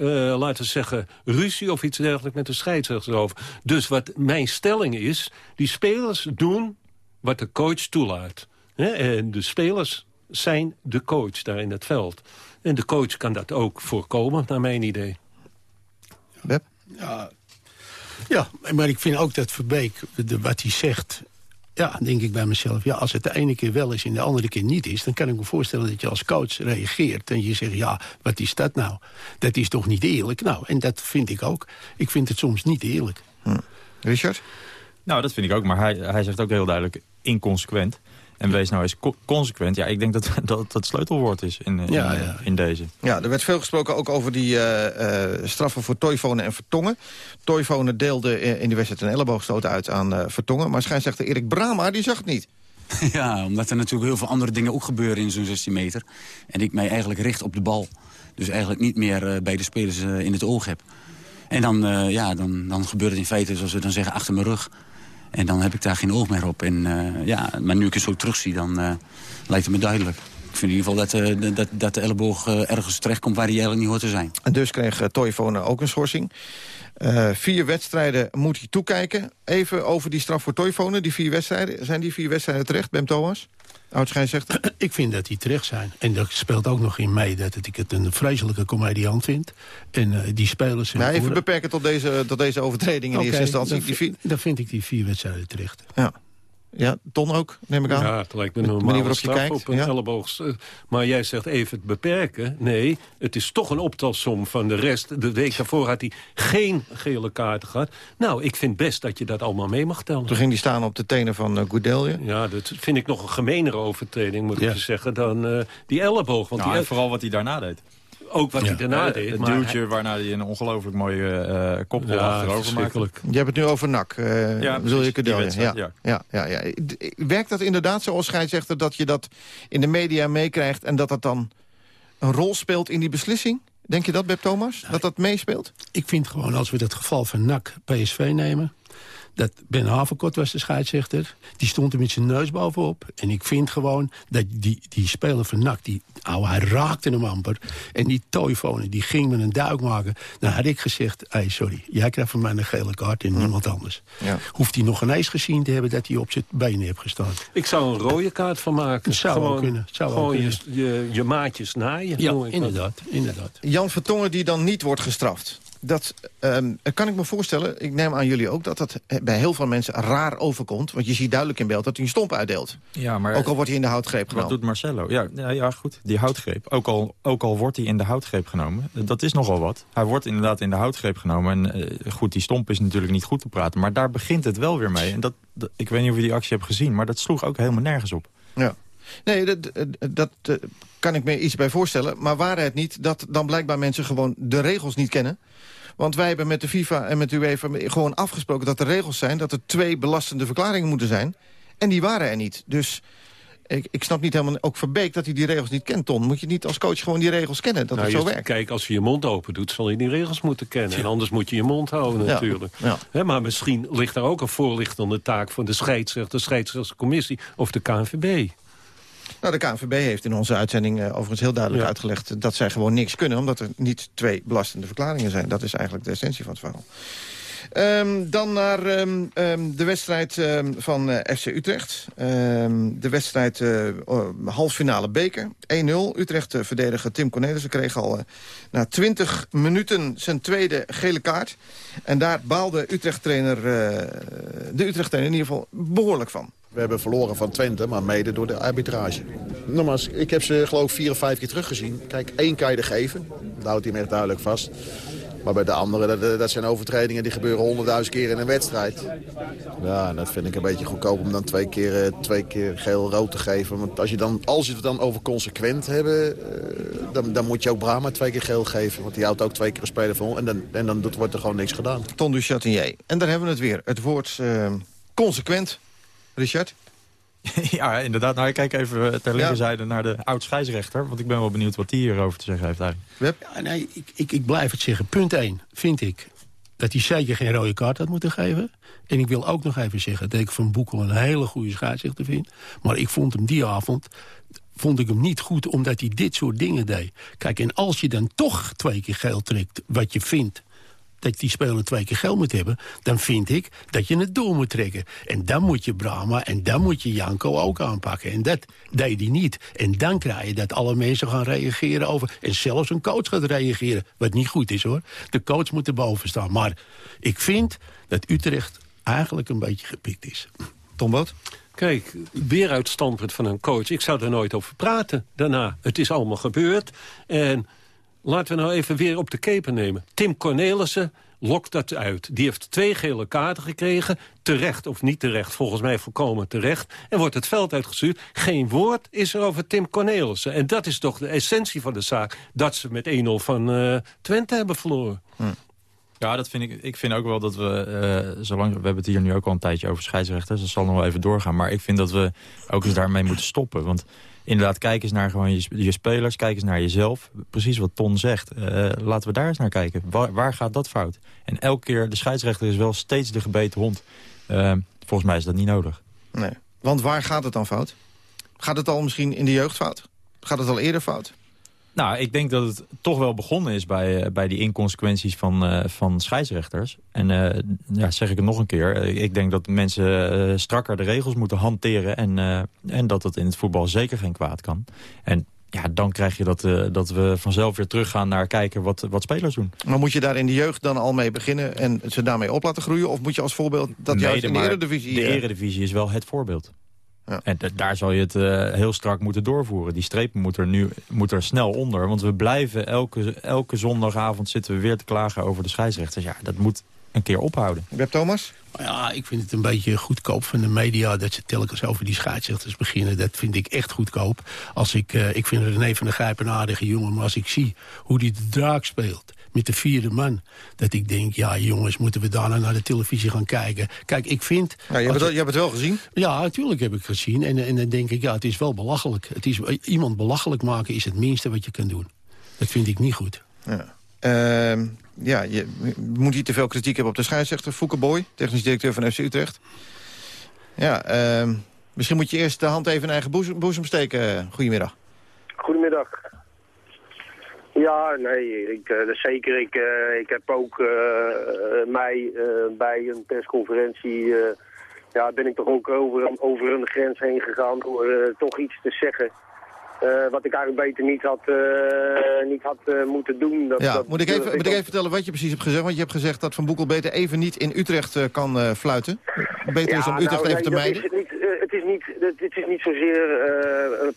uh, laten we zeggen, ruzie of iets dergelijks met de scheidsrechter over. Dus wat mijn stelling is, die spelers doen wat de coach toelaat. En de spelers zijn de coach daar in het veld. En de coach kan dat ook voorkomen, naar mijn idee. Ja, ja, maar ik vind ook dat Verbeek, de, wat hij zegt... Ja, denk ik bij mezelf, ja, als het de ene keer wel is en de andere keer niet is... dan kan ik me voorstellen dat je als coach reageert en je zegt... ja, wat is dat nou? Dat is toch niet eerlijk? Nou, en dat vind ik ook. Ik vind het soms niet eerlijk. Hm. Richard? Nou, dat vind ik ook, maar hij, hij zegt ook heel duidelijk inconsequent. En wees nou eens consequent. Ja, ik denk dat dat het sleutelwoord is in, in, ja, ja. in, deze. Ja, er werd veel gesproken ook over die uh, uh, straffen voor Toivonen en Vertongen. Toivonen deelde in die wedstrijd een elleboogstoot uit aan uh, Vertongen. Maar schijnzegde Erik Brama, die zag het niet. Ja, omdat er natuurlijk heel veel andere dingen ook gebeuren in zo'n 16 meter. En ik mij eigenlijk richt op de bal. Dus eigenlijk niet meer bij de spelers in het oog heb. En dan, ja, dan, dan gebeurt het in feite, zoals we dan zeggen, achter mijn rug. En dan heb ik daar geen oog meer op. En, uh, ja, maar nu ik het zo terugzie, dan uh, lijkt het me duidelijk. Ik vind in ieder geval dat, uh, dat, dat de elleboog ergens terechtkomt waar hij eigenlijk niet hoort te zijn. En dus kreeg uh, Toyfone ook een schorsing. vier wedstrijden moet hij toekijken. Even over die straf voor Toyfone, die vier wedstrijden. Zijn die vier wedstrijden terecht, Bem Thomas? Zegt. Ik vind dat die terecht zijn. En dat speelt ook nog in mee dat ik het een vreselijke comediant vind. En uh, die spelers... Nou, even beperken tot deze, tot deze overtreding in okay, eerste instantie. Dan, dan vind ik die vier wedstrijden terecht. Ja. Ja, Ton ook, neem ik aan. Ja, het lijkt me een normale straf kijkt, op een ja. elleboog. Maar jij zegt even het beperken. Nee, het is toch een optelsom van de rest. De week daarvoor had hij geen gele kaarten gehad. Nou, ik vind best dat je dat allemaal mee mag tellen. Toen ging hij staan op de tenen van uh, Goudelje. Ja, dat vind ik nog een gemeenere overtreding, moet ja. ik zeggen, dan uh, die elleboog. Want nou, die vooral wat hij daarna deed ook wat hij daarna deed. Het duwtje hij... waarna hij een ongelooflijk mooie uh, koprol ja, achterover maakt. Je hebt het nu over NAC, uh, ja, bedoel je Cadeau? Ja. Ja. Ja, ja, ja. Werkt dat inderdaad zoals scheidsrechter dat je dat in de media meekrijgt... en dat dat dan een rol speelt in die beslissing? Denk je dat, Beb Thomas? Nou, dat dat meespeelt? Ik vind gewoon, als we het geval van NAC PSV nemen... Dat Ben Havenkort was de scheidsrechter. Die stond er met zijn neus bovenop. En ik vind gewoon dat die, die speler van NAC... Die, oh, hij raakte hem amper. En die Toivonen, die ging met een duik maken. Dan had ik gezegd, hey, sorry, jij krijgt van mij een gele kaart en niemand anders. Ja. Hoeft hij nog eens gezien te hebben dat hij op zijn benen heeft gestaan. Ik zou een rode kaart van maken. Dat zou gewoon, kunnen. Zou gewoon kunnen. Je, je, je, maatjes naaien. Ja, inderdaad, inderdaad. Jan Vertongen die dan niet wordt gestraft dat um, kan ik me voorstellen, ik neem aan jullie ook... dat dat bij heel veel mensen raar overkomt. Want je ziet duidelijk in beeld dat hij een stomp uitdeelt. Ja, maar, ook al wordt hij in de houtgreep genomen. Wat doet Marcelo? Ja, ja, ja, goed, die houtgreep. Ook al, ook al wordt hij in de houtgreep genomen, dat is nogal wat. Hij wordt inderdaad in de houtgreep genomen. En uh, goed, die stomp is natuurlijk niet goed te praten. Maar daar begint het wel weer mee. En dat, dat, ik weet niet of je die actie hebt gezien, maar dat sloeg ook helemaal nergens op. Ja. Nee, dat, dat uh, kan ik me iets bij voorstellen. Maar waren het niet dat dan blijkbaar mensen gewoon de regels niet kennen? Want wij hebben met de FIFA en met de UEFA gewoon afgesproken dat er regels zijn... dat er twee belastende verklaringen moeten zijn. En die waren er niet. Dus ik, ik snap niet helemaal, ook Verbeek, dat hij die regels niet kent, Ton. Moet je niet als coach gewoon die regels kennen, dat nou, het zo werkt? Kijk, als je je mond open doet, zal je die regels moeten kennen. En anders moet je je mond houden natuurlijk. Ja. maar misschien ligt daar ook een voorlichtende taak... van de scheidsrechter, de scheidsrechtscommissie of de KNVB. Nou, de KNVB heeft in onze uitzending uh, overigens heel duidelijk uitgelegd... dat zij gewoon niks kunnen, omdat er niet twee belastende verklaringen zijn. Dat is eigenlijk de essentie van het verhaal. Um, dan naar um, um, de wedstrijd van uh, FC Utrecht. de wedstrijd uh, halffinale beker. 1-0. Utrecht uh, verdediger Tim Cornelissen kreeg al na 20 minuten zijn tweede gele kaart. En daar baalde Utrecht-trainer, de Utrecht-trainer in ieder geval behoorlijk van. We hebben verloren van Twente, maar mede door de arbitrage. Nogmaals, ik heb ze geloof ik vier of vijf keer teruggezien. Kijk, één kan je er geven. Daar houdt hij hem echt duidelijk vast. Maar bij de andere, dat, dat zijn overtredingen die gebeuren honderdduizend keer in een wedstrijd. Ja, dat vind ik een beetje goedkoop om dan twee keer, eh, twee keer geel-rood te geven. Want als je, dan, als je het dan over consequent hebben, eh, dan, dan moet je ook Brahma twee keer geel geven. Want die houdt ook twee keer een speler van. En dan, en dan wordt er gewoon niks gedaan. Ton du Chatinier. En daar hebben we het weer. Het woord uh, consequent. Richard? Ja, inderdaad. Nou, ik kijk even ter linkerzijde naar de oud-scheidsrechter. Want ik ben wel benieuwd wat hij hierover te zeggen heeft eigenlijk. Ja, nee, ik, ik, ik blijf het zeggen. Punt 1 vind ik dat hij zeker geen rode kaart had moeten geven. En ik wil ook nog even zeggen dat ik Van Boekel een hele goede scheidsrechter vind. Maar ik vond hem die avond vond ik hem niet goed omdat hij dit soort dingen deed. Kijk, en als je dan toch twee keer geel trekt wat je vindt dat die speler twee keer geld moet hebben... dan vind ik dat je het door moet trekken. En dan moet je Brahma en dan moet je Janko ook aanpakken. En dat deed hij niet. En dan krijg je dat alle mensen gaan reageren over... en zelfs een coach gaat reageren, wat niet goed is hoor. De coach moet erboven staan. Maar ik vind dat Utrecht eigenlijk een beetje gepikt is. Tomboot? Kijk, weer uit standpunt van een coach. Ik zou er nooit over praten daarna. Het is allemaal gebeurd. En Laten we nou even weer op de keper nemen. Tim Cornelissen lokt dat uit. Die heeft twee gele kaarten gekregen. Terecht of niet terecht, volgens mij volkomen terecht. En wordt het veld uitgestuurd. Geen woord is er over Tim Cornelissen. En dat is toch de essentie van de zaak. Dat ze met 1-0 van uh, Twente hebben verloren. Hm. Ja, dat vind ik. Ik vind ook wel dat we, uh, zolang we hebben het hier nu ook al een tijdje over scheidsrechters, dat zal nog wel even doorgaan. Maar ik vind dat we ook eens daarmee moeten stoppen. Want inderdaad, kijk eens naar gewoon je, je spelers, kijk eens naar jezelf. Precies wat Ton zegt. Uh, laten we daar eens naar kijken. Waar, gaat dat fout? En elke keer, de scheidsrechter is wel steeds de gebeten hond. Uh, volgens mij is dat niet nodig. Nee. Want waar gaat het dan fout? Gaat het al misschien in de jeugd fout? Gaat het al eerder fout? Nou, ik denk dat het toch wel begonnen is bij, eh, bij die inconsequenties van, uh, van scheidsrechters. En uh, ja, zeg ik het nog een keer. Ik denk dat mensen strakker de regels moeten hanteren. En, en dat het in het voetbal zeker geen kwaad kan. En ja, dan krijg je dat, dat we vanzelf weer teruggaan naar kijken wat, wat spelers doen. Maar moet je daar in de jeugd dan al mee beginnen en ze daarmee op laten groeien? Of moet je als voorbeeld dat nee, juist in de eredivisie... De eredivisie is wel het voorbeeld. Ja. En daar zal je het uh, heel strak moeten doorvoeren. Die streep moet er nu moet er snel onder. Want we blijven elke, elke zondagavond zitten we weer te klagen over de scheidsrechters. Ja, dat moet een keer ophouden. Web Thomas? Ja, ik vind het een beetje goedkoop van de media... dat ze telkens over die scheidsrechters beginnen. Dat vind ik echt goedkoop. Als ik, uh, ik vind René van der Grijp een aardige jongen... maar als ik zie hoe die de draak speelt met de vierde man. Dat ik denk, ja jongens, moeten we daarna naar de televisie gaan kijken. Kijk, ik vind... Ja, je, hebt het, je hebt het wel gezien? Ja, natuurlijk heb ik gezien. En, en dan denk ik, ja, het is wel belachelijk. Het is, iemand belachelijk maken is het minste wat je kan doen. Dat vind ik niet goed. Ja. Uh, ja, je moet niet te veel kritiek hebben op de scheidsrechter. Fouke Boy, technisch directeur van FC Utrecht. Ja, uh, misschien moet je eerst de hand even in eigen boezem, boezem steken. Goedemiddag. Goedemiddag. Ja, nee, ik, uh, zeker. Ik, uh, ik heb ook uh, mij bij een persconferentie... ja, ben ik toch ook over, over een grens heen gegaan door toch iets te zeggen... Wat ik eigenlijk beter niet had, niet had moeten doen. Dat, ja, dat moet, ik even, moet ik even vertellen wat je precies hebt gezegd? Want je hebt gezegd dat Van Boekel beter even niet in Utrecht kan fluiten. Beter ja, is om Utrecht nou, even te mijden. Niet, het, is niet, het is niet zozeer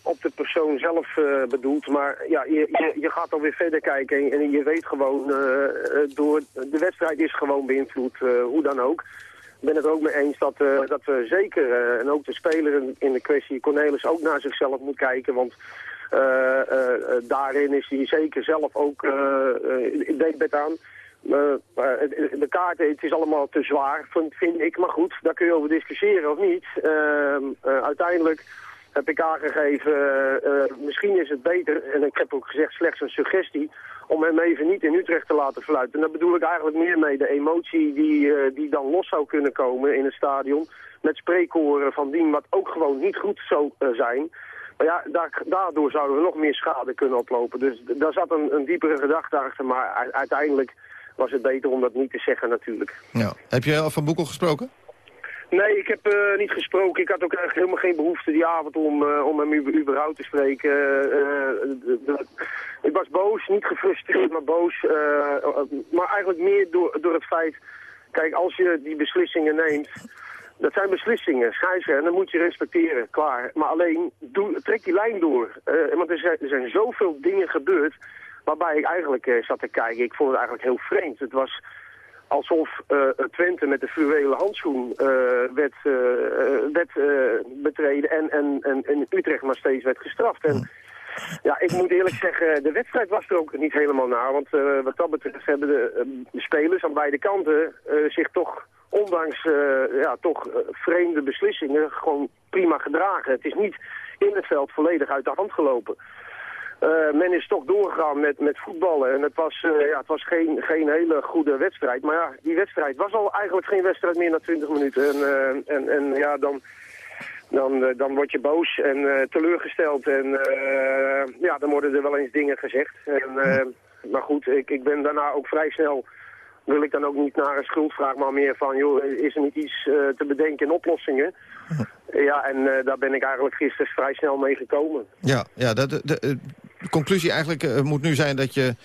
op de persoon zelf bedoeld. Maar ja, je, je, je, gaat alweer verder kijken en, je weet gewoon, door, de wedstrijd is gewoon beïnvloed, hoe dan ook. ben het ook mee eens dat, uh, dat we zeker, uh, en ook de speler in, de kwestie Cornelis ook naar zichzelf moet kijken. Want uh, daarin is hij zeker zelf ook deed aan. De kaarten, het is allemaal te zwaar, vind, ik. Maar goed, daar kun je over discussiëren of niet. Ehm, uiteindelijk heb ik aangegeven, misschien is het beter, en ik heb ook gezegd slechts een suggestie om hem even niet in Utrecht te laten fluiten. En daar bedoel ik eigenlijk meer mee de emotie die, die dan los zou kunnen komen in het stadion. Met spreekkoren van Dien, wat ook gewoon niet goed zou zijn. Maar ja, daar, daardoor zouden we nog meer schade kunnen oplopen. Dus daar zat een, een diepere gedachte achter, maar uiteindelijk was het beter om dat niet te zeggen natuurlijk. Ja. Heb je al van Boekel gesproken? Nee, ik heb uh, niet gesproken. Ik had ook eigenlijk helemaal geen behoefte die avond om, uh, om hem überhaupt te spreken. Uh, ik was boos, niet gefrustreerd, maar boos. maar eigenlijk meer door, door het feit... Kijk, als je die beslissingen neemt... Dat zijn beslissingen, scheidsrechter, en dan moet je respecteren, klaar. Maar alleen, doe, trek die lijn door. want er zijn, er zijn zoveel dingen gebeurd... waarbij ik eigenlijk zat te kijken. Ik vond het eigenlijk heel vreemd. Het was alsof uh, Twente met de fluwelen handschoen uh, werd, werd betreden en, en, en, en, Utrecht maar steeds werd gestraft. En, ja, ik moet eerlijk zeggen, de wedstrijd was er ook niet helemaal naar. Want wat dat betreft hebben de, de spelers aan beide kanten zich toch, ondanks ja, toch vreemde beslissingen, gewoon prima gedragen. Het is niet in het veld volledig uit de hand gelopen. Uh, men is toch doorgegaan met, met voetballen. En het was, uh, ja, het was geen, geen hele goede wedstrijd. Maar ja, die wedstrijd was al eigenlijk geen wedstrijd meer na 20 minuten. En, uh, en, en ja, dan, dan, dan word je boos en teleurgesteld. En ja, dan worden er wel eens dingen gezegd. En, maar goed, ik, ik ben daarna ook vrij snel wil ik dan ook niet naar een schuldvraag, maar meer van, joh, is er niet iets uh, te bedenken in oplossingen? Ja, en uh, daar ben ik eigenlijk gisteren vrij snel mee gekomen. Ja, ja de, de, de, conclusie eigenlijk uh, moet nu zijn dat je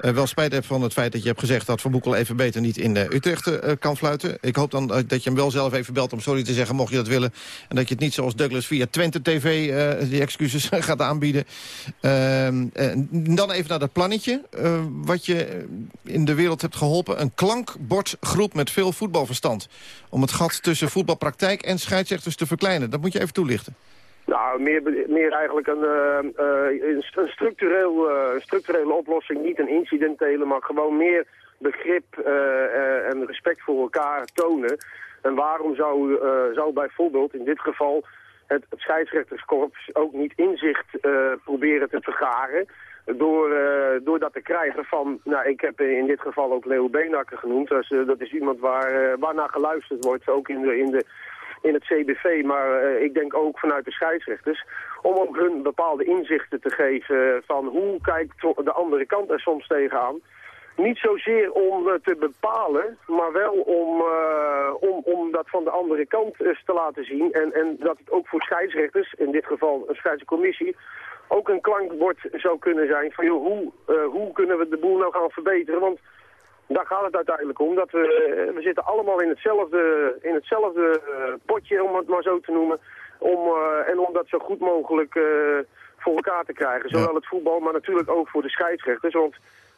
uh, wel spijt hebt van het feit dat je hebt gezegd... dat Van Boekel even beter niet in uh, Utrecht kan fluiten. Ik hoop dan dat je hem wel zelf even belt om sorry te zeggen, mocht je dat willen. En dat je het niet zoals Douglas via Twente TV die excuses gaat aanbieden. Ehm, dan even naar dat plannetje. wat je in de wereld hebt geholpen. Een klankbordgroep met veel voetbalverstand. Om het gat tussen voetbalpraktijk en scheidsrechters te verkleinen. Dat moet je even toelichten. Nou, meer, meer eigenlijk een, uh, een, een structureel, uh, structurele oplossing. Niet een incidentele, maar gewoon meer begrip en respect voor elkaar tonen. En waarom zou, zou bijvoorbeeld in dit geval het, scheidsrechterskorps ook niet inzicht proberen te vergaren... Door, door dat te krijgen van, nou ik heb in dit geval ook Leo Beenakker genoemd. Dat is iemand waar, waarnaar geluisterd wordt, ook in de, in de in het CBV, maar uh, ik denk ook vanuit de scheidsrechters, om ook hun bepaalde inzichten te geven van hoe kijkt de andere kant er soms tegenaan. Niet zozeer om uh, te bepalen, maar wel om, uh, om, om dat van de andere kant te laten zien. En, en dat het ook voor scheidsrechters, in dit geval een scheidscommissie, ook een klankbord zou kunnen zijn van hoe, hoe kunnen we de boel nou gaan verbeteren. Want daar gaat het uiteindelijk om. Dat we, eh, we zitten allemaal in hetzelfde, in hetzelfde eh, potje, om het maar zo te noemen. Om, uh, en om dat zo goed mogelijk voor elkaar te krijgen. Zowel het voetbal, maar natuurlijk ook voor de scheidsrechters. Want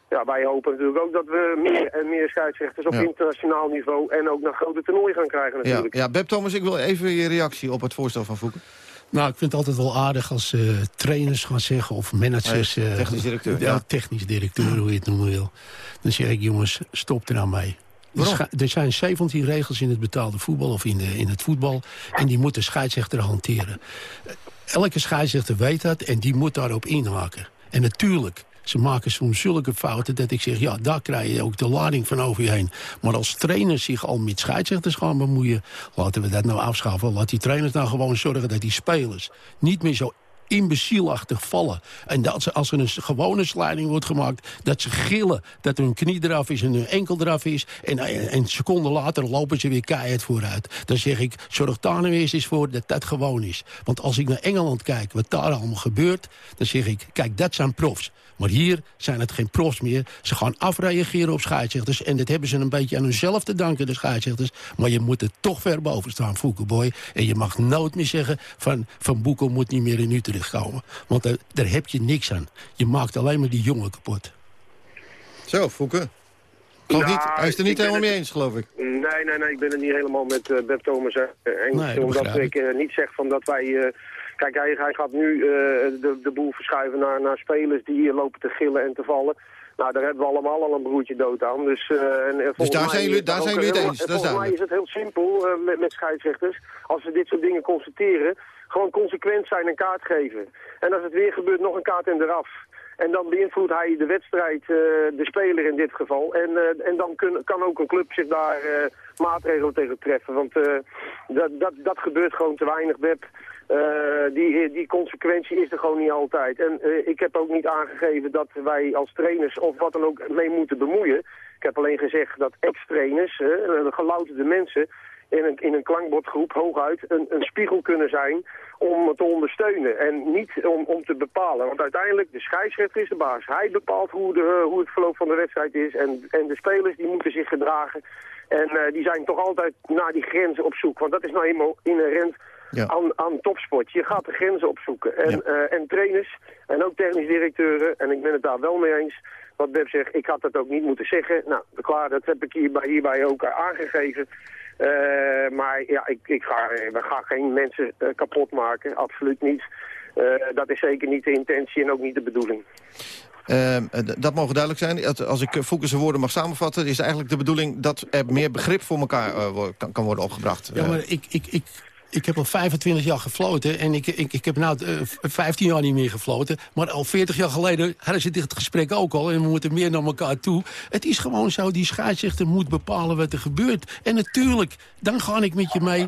ja, wij hopen natuurlijk ook dat we meer en meer scheidsrechters op internationaal niveau... en ook naar grote toernooien gaan krijgen natuurlijk. Ja, ja Beb Thomas, ik wil even je reactie op het voorstel van Voeken. Nou, ik vind het altijd wel aardig als uh, trainers gaan zeggen... of managers... Uh, technisch directeur. Ja, technisch directeur, hoe je het noemen wil. Dan zeg ik, jongens, stop er nou mee. Er zijn 17 regels in het betaalde voetbal of in, de, in het voetbal. En die moet de scheidsrechter hanteren. Elke scheidsrechter weet dat en die moet daarop inhaken. En natuurlijk, ze maken soms zulke fouten dat ik zeg... ja, daar krijg je ook de lading van over je heen. Maar als trainers zich al met scheidsrechters gaan bemoeien... laten we dat nou afschaffen. Laat die trainers nou gewoon zorgen dat die spelers... niet meer zo imbecielachtig vallen. En dat ze, als er een gewone sliding wordt gemaakt... dat ze gillen dat hun knie eraf is en hun enkel eraf is... en een seconde later lopen ze weer keihard vooruit. Dan zeg ik, zorg daar nou eens eens voor dat dat gewoon is. Want als ik naar Engeland kijk, wat daar allemaal gebeurt... dan zeg ik, kijk, dat zijn profs. Maar hier zijn het geen profs meer. Ze gaan afreageren op scheidsrechters. En dat hebben ze een beetje aan hunzelf te danken, de scheidsrechters. Maar je moet er toch ver boven staan, Foukeboy. En je mag nooit meer zeggen van, van Boekel moet niet meer in Utrecht komen. Want daar, daar heb je niks aan. Je maakt alleen maar die jongen kapot. Zo, Fouke. Nou, niet, hij is er niet helemaal mee eens, geloof ik. Nee, nee, nee, ik ben het niet helemaal met uh, Beb Thomas eens. Nee, dat omdat ik eh, niet zeg van dat wij... eh, kijk, hij, hij gaat nu eh, de, de boel verschuiven naar, naar spelers die eh, lopen te gillen en te vallen. Nou, daar hebben we allemaal al een broertje dood aan. Dus, eh, en, eh, volgens daar zijn jullie- het daar zijn jullie het heel- eens, dat is Volgens mij is het heel simpel eh, met, met scheidsrechters. Als we dit soort dingen constateren, gewoon consequent zijn en kaart geven. En als het weer gebeurt, nog een kaart en eraf. En dan beïnvloedt hij de wedstrijd, eh, de speler in dit geval. En, eh, en dan kan ook een club zich daar eh, maatregelen tegen treffen. Want dat, dat, dat gebeurt gewoon te weinig. Eh, die, die consequentie is er gewoon niet altijd. En ik heb ook niet aangegeven dat wij als trainers of wat dan ook mee moeten bemoeien. Ik heb alleen gezegd dat ex-trainers, gelouterde mensen, in een, in een klankbordgroep hooguit een, een spiegel kunnen zijn om te ondersteunen en niet om, om te bepalen. Want uiteindelijk, de scheidsrechter is de baas. Hij bepaalt hoe, de, hoe het verloop van de wedstrijd is en, en de spelers die moeten zich gedragen. En eh, die zijn toch altijd naar die grenzen op zoek. Want dat is nou eenmaal inherent Ja. aan, aan topsport. Je gaat de grenzen opzoeken. En, eh, en trainers en ook technisch directeuren, en ik ben het daar wel mee eens... Wat Beb zegt, ik had dat ook niet moeten zeggen. Nou, klaar, dat heb ik hierbij, hierbij ook aangegeven. Eh, maar ja, ik, ik ga, we gaan geen mensen eh, kapot maken, absoluut niet. Eh, dat is zeker niet de intentie en ook niet de bedoeling. Ehm, eh, dat mogen duidelijk zijn. Dat- Als ik Foucault's woorden mag samenvatten... is eigenlijk de bedoeling dat er meer begrip voor elkaar kan, kan worden opgebracht. Ja, maar ik, ik, ik, ik heb al 25 jaar gefloten en ik, ik, ik heb eh, 15 jaar niet meer gefloten. Maar al 40 jaar geleden hadden ze dit gesprek ook al en we moeten meer naar elkaar toe. Het is gewoon zo, die scheidsrechter moet bepalen wat er gebeurt. En natuurlijk, dan ga ik met je mee.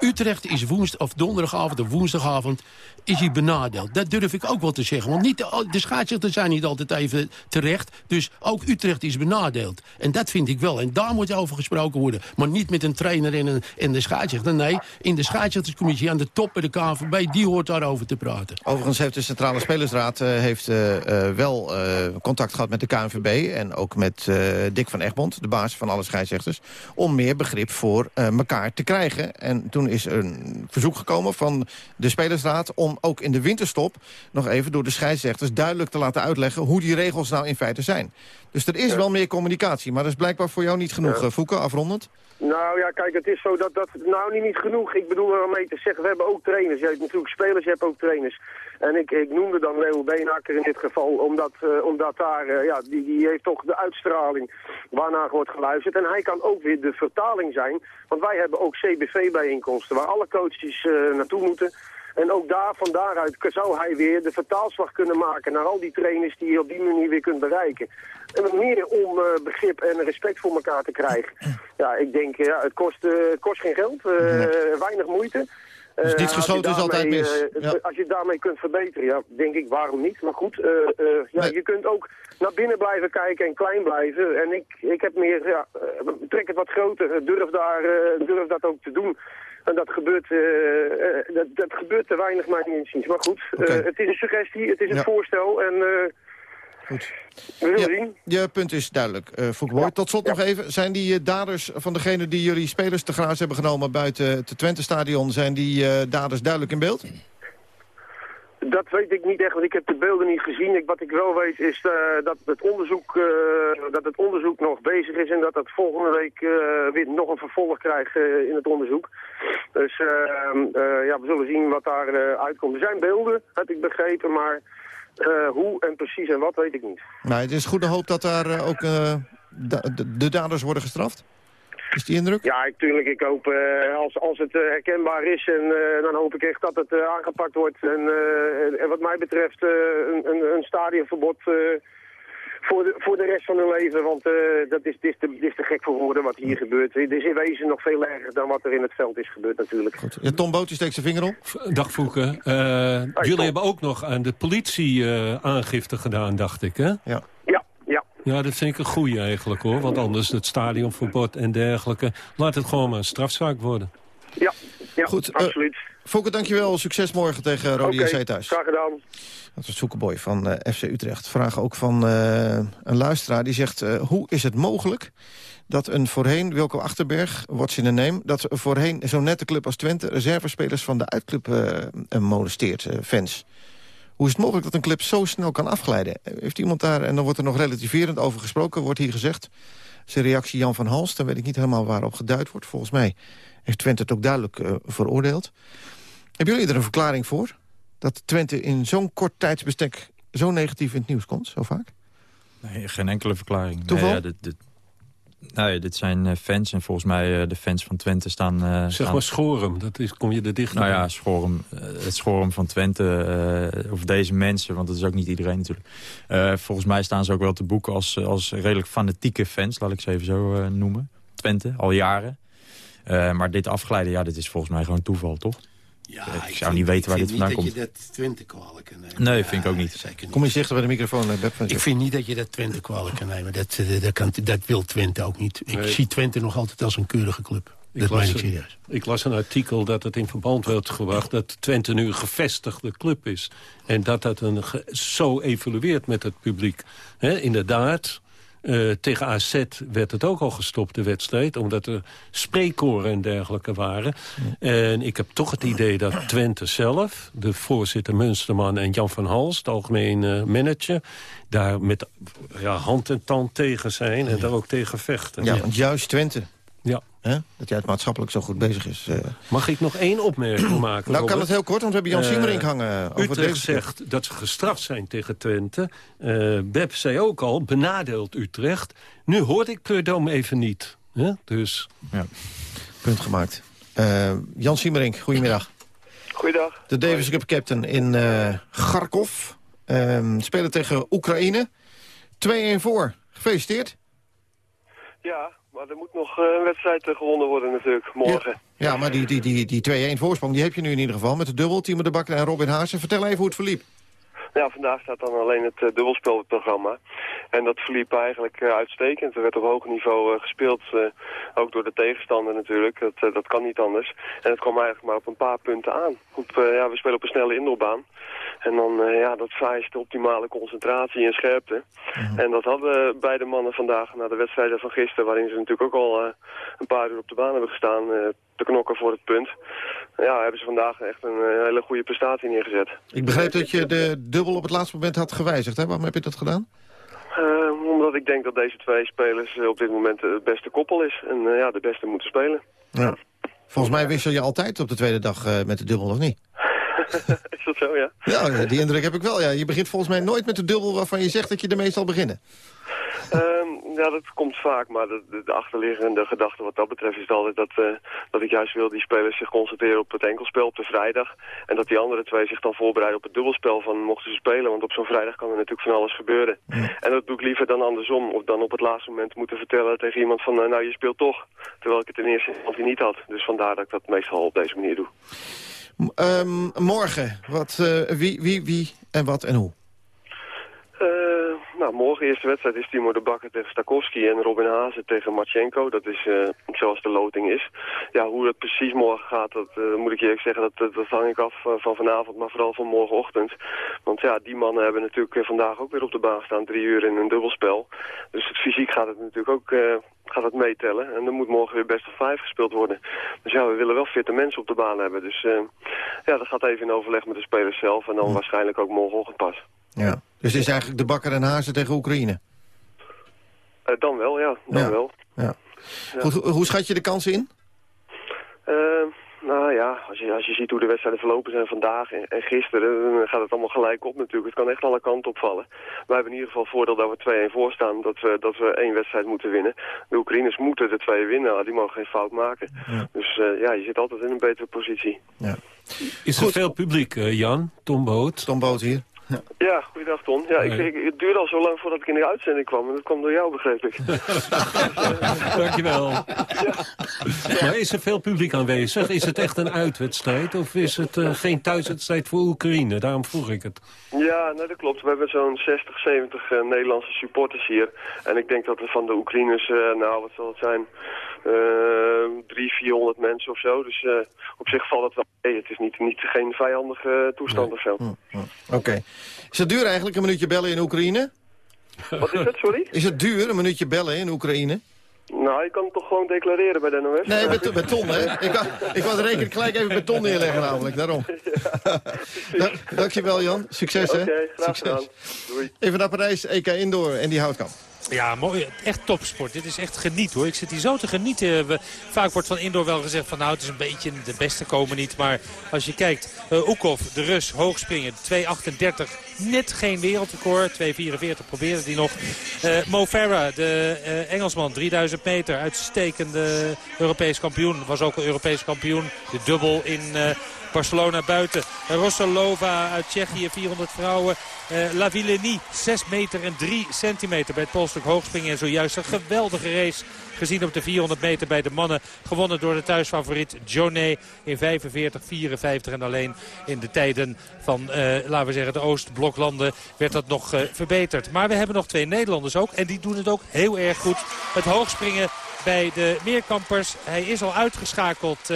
Utrecht is woensdag, of donderdagavond of woensdagavond is hij benadeeld. Dat durf ik ook wel te zeggen. Want niet de, de scheidsrechters zijn niet altijd even terecht. Dus ook Utrecht is benadeeld. En dat vind ik wel. En daar moet over gesproken worden. Maar niet met een trainer en, de scheidsrechter. Nee, in de scheidsrechterscommissie aan de top bij de KNVB... die hoort daarover te praten. Overigens heeft de Centrale Spelersraad eh, heeft, eh, eh, wel contact gehad met de KNVB... en ook met Dick van Egmond, de baas van alle scheidsrechters... om meer begrip voor elkaar te krijgen. En toen is een verzoek gekomen van de Spelersraad... om ook in de winterstop nog even door de scheidsrechters duidelijk te laten uitleggen... hoe die regels nou in feite zijn. Dus er is wel meer communicatie, maar dat is blijkbaar voor jou niet genoeg. Ja. Eh, Fouke, afrondend? Nou ja, kijk, het is zo dat dat... Nou, niet, niet genoeg. Ik bedoel er wel mee te zeggen, we hebben ook trainers. Je hebt natuurlijk spelers, je hebt ook trainers. En ik, ik noemde dan Leo Beenhakker in dit geval, omdat, eh, omdat daar, eh, ja, die, die heeft toch de uitstraling waarnaar wordt geluisterd. En hij kan ook weer de vertaling zijn, want wij hebben ook CBV-bijeenkomsten waar alle coaches eh, naartoe moeten. En ook daar, van daaruit zou hij weer de vertaalslag kunnen maken naar al die trainers die je op die manier weer kunt bereiken. En meer om begrip en respect voor elkaar te krijgen. Ja, ik denk, ja, het kost, kost geen geld, weinig moeite. Dus Eh, als je geschoten is altijd mis. eh, Ja. Als je het daarmee kunt verbeteren, ja, denk ik, waarom niet? Maar goed, eh, eh, ja, je kunt ook naar binnen blijven kijken en klein blijven. En ik, ik heb meer, ja, eh, trek het wat groter, eh, durf, daar, eh, durf dat ook te doen. En dat gebeurt, eh, eh, dat, dat gebeurt te weinig, maar niet inziens. Maar goed, eh, het is een suggestie, het is een Ja. voorstel en eh, Goed. we zullen Ja, zien. je punt is duidelijk, uh, Boy. Tot slot nog even. Zijn die eh, daders van degene die jullie spelers te graas hebben genomen... buiten het Twente-stadion, zijn die eh, daders duidelijk in beeld? Dat weet ik niet echt, want ik heb de beelden niet gezien. Ik, wat ik wel weet is dat, het onderzoek, dat het onderzoek nog bezig is... en dat het volgende week weer nog een vervolg krijgt in het onderzoek. Dus eh, eh, ja, we zullen zien wat daar uitkomt. Er zijn beelden, heb ik begrepen, maar eh, hoe en precies en wat weet ik niet. Nou, het is goede hoop dat daar eh, ook eh, da- de, de daders worden gestraft. Is die indruk? Ja, natuurlijk. Ik hoop als, als het herkenbaar is en dan hoop ik echt dat het aangepakt wordt. En, en wat mij betreft een, een, een stadionverbod voor, de, voor de rest van hun leven. Want eh, dat is, dit is, te, dit is te gek voor woorden wat hier gebeurt. Het is in wezen nog veel erger dan wat er in het veld is gebeurd natuurlijk. Ja, Tom Boot, die steekt zijn vinger op. Dag Fouke. Eh, jullie hebben ook nog aan de politie eh, aangifte gedaan, dacht ik, hè? Ja. Ja, ja. Ja, dat vind ik een goeie eigenlijk, hoor. Want anders het stadionverbod en dergelijke... laat het gewoon maar een strafzaak worden. Ja, ja Goed, eh, absoluut. Fouke, dankjewel. Succes morgen tegen Rode Oké, JC thuis. graag gedaan. Dat is Soekenboy van eh, FC Utrecht. Vragen ook van eh, een luisteraar die zegt... hoe is het mogelijk dat een voorheen, Wilco Achterberg, what's in the name... dat voorheen zo'n nette club als Twente... reservespelers van de uitclub molesteert, fans? Hoe is het mogelijk dat een club zo snel kan afglijden? Heeft iemand daar, en dan wordt er nog relativerend over gesproken, wordt hier gezegd... Zijn reactie Jan van Hals, daar weet ik niet helemaal waarop geduid wordt. Volgens mij heeft Twente het ook duidelijk uh, veroordeeld. Hebben jullie er een verklaring voor? Dat Twente in zo'n kort tijdsbestek zo negatief in het nieuws komt, zo vaak? Nee, geen enkele verklaring. Toeval? Nee, ja, dit, dit, nou ja, dit zijn uh, fans en volgens mij uh, de fans van Twente staan... Uh, zeg maar Schorum, dat is, kom je er dicht Nou ja, Schorum, het Schorum van Twente, of deze mensen, want dat is ook niet iedereen natuurlijk. volgens mij staan ze ook wel te boeken als, als redelijk fanatieke fans, laat ik ze even zo noemen. Twente, al jaren. Maar dit afgeleiden, ja, dit is volgens mij gewoon toeval, toch? Ja, ik, ik zou vind, niet weten waar dit vandaan niet komt. dat je dat Twente kwalijk kan nemen. Nee, vind ik ook niet. Zeker niet. Kom je dichter bij de microfoon, Beb van Ik vind niet dat je dat Twente kwalijk kan nemen. Dat, dat, dat, kan, dat wil Twente ook niet. Ik Nee. zie Twente nog altijd als een keurige club. Ik dat las, meen ik een, serieus. ik las een artikel dat het in verband werd gebracht... dat Twente nu een gevestigde club is. En dat dat een ge- zo evolueert met het publiek. Hè, inderdaad, eh, tegen AZ werd het ook al gestopt, de wedstrijd. Omdat er spreekkoren en dergelijke waren. En ik heb toch het idee dat Twente zelf... de voorzitter Munsterman en Jan van Hals, de algemeen eh, manager... daar met ja, hand en tand tegen zijn en daar ook tegen vechten. Ja, want juist Twente. Hè? Dat jij het maatschappelijk zo goed bezig is. eh. Mag ik nog één opmerking maken? Nou kan het heel kort, want we hebben Jan Siemerink hangen. Over Utrecht deze zegt dat ze gestraft zijn tegen Twente. Eh Beb zei ook al, benadeelt Utrecht. Nu hoorde ik Preudom even niet. Hè? Dus... Ja. Punt gemaakt. Eh, Jan Siemerink, goedemiddag. Goeiedag. De Davis Cup captain in eh Kharkov. Ehm, spelen tegen Oekraïne. 2-1 voor. Gefeliciteerd. Ja, maar er moet nog eh, een wedstrijd eh, gewonnen worden natuurlijk, morgen. Ja, maar die, die, die, die 2-1 voorsprong die heb je nu in ieder geval. Met de dubbel, Timo de Bakker en Robin Haase. Vertel even hoe het verliep. Ja, vandaag staat dan alleen het eh, dubbelspel op het programma. En dat verliep eigenlijk eh, uitstekend. Er werd op hoog niveau eh, gespeeld, eh, ook door de tegenstander natuurlijk. Dat, eh, dat kan niet anders. En het kwam eigenlijk maar op een paar punten aan. Op, eh, ja, we spelen op een snelle indoorbaan. En dan, eh, ja, dat vereist de optimale concentratie en scherpte. En dat hadden beide mannen vandaag na de wedstrijden van gisteren... waarin ze natuurlijk ook al eh, een paar uur op de baan hebben gestaan... eh, te knokken voor het punt. Ja, hebben ze vandaag echt een hele goede prestatie neergezet. Ik begreep dat je de dubbel op het laatste moment had gewijzigd. Hè? Waarom heb je dat gedaan? Omdat ik denk dat deze twee spelers op dit moment het beste koppel is. En ja, de beste moeten spelen. Ja. Volgens mij wissel je altijd op de tweede dag met de dubbel, of niet? is dat zo, ja? Ja, die indruk heb ik wel. Ja. Je begint volgens mij nooit met de dubbel waarvan je zegt dat je ermee zal beginnen. Ehm, ja, dat komt vaak, maar de, de, de achterliggende gedachte wat dat betreft is altijd dat, eh, dat ik juist wil die spelers zich concentreren op het enkelspel op de vrijdag. En dat die andere twee zich dan voorbereiden op het dubbelspel van mochten ze spelen, want op zo'n vrijdag kan er natuurlijk van alles gebeuren. En dat doe ik liever dan andersom, of dan op het laatste moment moeten vertellen tegen iemand van eh, nou je speelt toch, terwijl ik het in eerste instantie niet had. Dus vandaar dat ik dat meestal op deze manier doe. Ehm, morgen, wat, eh, wie, wie, wie en wat en hoe? Eh, nou, morgen eerste wedstrijd is Timo de Bakker tegen Stakowski en Robin Hazen tegen Marchenko. Dat is eh, zoals de loting is. Ja, hoe dat precies morgen gaat, dat moet ik eerlijk zeggen, dat, dat, hang ik af van vanavond, maar vooral van morgenochtend. Want ja, die mannen hebben natuurlijk vandaag ook weer op de baan staan, drie uur in een dubbelspel. Dus fysiek gaat het natuurlijk ook gaat het meetellen. En er moet morgen weer best of vijf gespeeld worden. Dus ja, we willen wel fitte mensen op de baan hebben. Dus eh, ja, dat gaat even in overleg met de spelers zelf en dan waarschijnlijk ook morgenochtend pas. Ja. Dus het is eigenlijk de Bakker en Hazen tegen Oekraïne? Eh, dan wel, ja. Dan Ja. wel. Ja. Goed, hoe, hoe schat je de kansen in? Eh, nou ja, als je, als je ziet hoe de wedstrijden verlopen zijn vandaag en, en gisteren, dan gaat het allemaal gelijk op natuurlijk. Het kan echt alle kanten opvallen. Wij hebben in ieder geval voordeel dat we 2-1 voor staan, dat we, dat we één wedstrijd moeten winnen. De Oekraïners moeten de twee winnen, die mogen geen fout maken. Dus eh, ja, je zit altijd in een betere positie. Is er veel publiek, eh, Jan? Tom Boot? Tom Boot hier. Ja, goeiedag Ton. Ja, ik, het duurde al zo lang voordat ik in de uitzending kwam. En dat kwam door jou, begreep ik. Dankjewel. Maar is er veel publiek aanwezig? Is het echt een uitwedstrijd? Of is het eh, geen thuiswedstrijd voor Oekraïne? Daarom vroeg ik het. Ja, nee, dat klopt. We hebben zo'n 60, 70 eh, Nederlandse supporters hier. En ik denk dat er van de Oekraïners, eh, nou wat zal het zijn, eh 300, 400 mensen of zo. Dus eh, op zich valt het wel mee. Het is niet, niet geen vijandige eh, toestand of zo. Oké. Is het duur eigenlijk, een minuutje bellen in Oekraïne? Wat is het, sorry? Is het duur, een minuutje bellen in Oekraïne? Nou, je kan het toch gewoon declareren bij de NOS? Nee, met, met ton, hè? Ik de rekening gelijk even met ton neerleggen namelijk, daarom. Dank- Dankjewel, Jan. Succes, hè? Oké, graag Succes. gedaan. Doei. Even naar Parijs, EK Indoor en die houtkamp. Ja, mooi. Echt topsport. Dit is echt geniet hoor. Ik zit hier zo te genieten. We, vaak wordt van indoor wel gezegd van nou het is een beetje de beste komen niet. Maar als je kijkt, uh, de Rus, hoogspringen, 2.38. Net geen wereldrecord. 2.44 probeerde hij nog. Uh, Mo Farah, de uh, Engelsman, 3000 meter. Uitstekende Europees kampioen. Was ook een Europees kampioen. De dubbel in Barcelona buiten. Rossolova uit Tsjechië, 400 vrouwen. Uh, La Villenie, 6 meter en 3 centimeter bij het polstuk hoogspringen. En zojuist een geweldige race gezien op de 400 meter bij de mannen. Gewonnen door de thuisfavoriet Jonet in 45, 54. En alleen in de tijden van, uh, laten we zeggen, de Oostbloklanden werd dat nog uh, verbeterd. Maar we hebben nog twee Nederlanders ook. En die doen het ook heel erg goed. Het hoogspringen bij de meerkampers. Hij is al uitgeschakeld uh,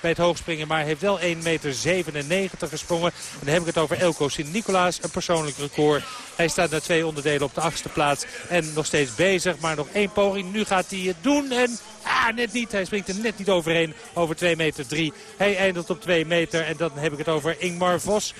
bij het hoogspringen, maar heeft wel 1,97 meter gesprongen. En dan heb ik het over Elko Sint-Nicolaas, een persoonlijk record. Hij staat na twee onderdelen op de achtste plaats en nog steeds bezig, maar nog één poging. Nu gaat hij het doen en Ah, net niet. Hij springt er net niet overheen over 2 meter 3. Hij eindigt op 2 meter. En dan heb ik het over Ingmar Vos.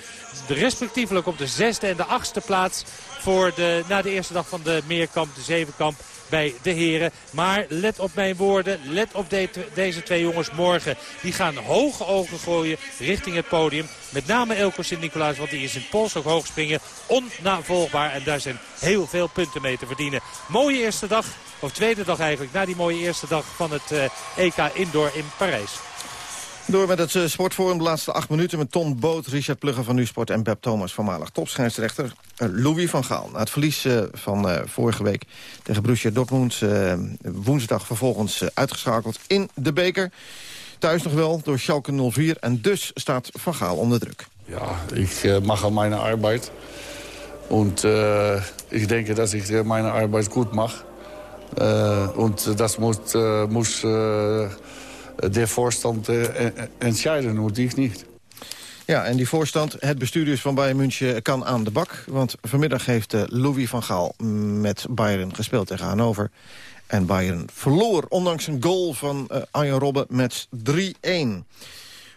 Respectievelijk op de zesde en de achtste plaats. Voor de, na de eerste dag van de meerkamp, de zevenkamp bij de heren. Maar let op mijn woorden, let op de, deze twee jongens morgen. Die gaan hoge ogen gooien richting het podium. Met name Elko Sint-Nicolaas, want die is in Pols ook hoog springen. Onnavolgbaar en daar zijn heel veel punten mee te verdienen. Mooie eerste dag, of tweede dag eigenlijk, na die mooie eerste dag van het uh, EK Indoor in Parijs. Door met het uh, sportforum de laatste acht minuten met Ton Boot, Richard Plugger van Nusport en Beb Thomas, voormalig topschijnsrechter. Uh, Louis van Gaal. Na het verlies uh, van vorige week tegen Borussia Dortmund woensdag vervolgens uitgeschakeld in de beker. Thuis nog wel door Schalke 04 en dus staat Van Gaal onder druk. Ja, ik mag aan mijn arbeid. En ik denk dat ik mijn arbeid goed mag. en dat moet... voorstand uh, entscheiden und ich niet. Ja, en die voorstand, het bestuur dus van Bayern München kan aan de bak. Want vanmiddag heeft uh, Louis van Gaal met Bayern gespeeld tegen Hannover. En Bayern verloor, ondanks een goal van uh, Arjen Robben, met 3-1.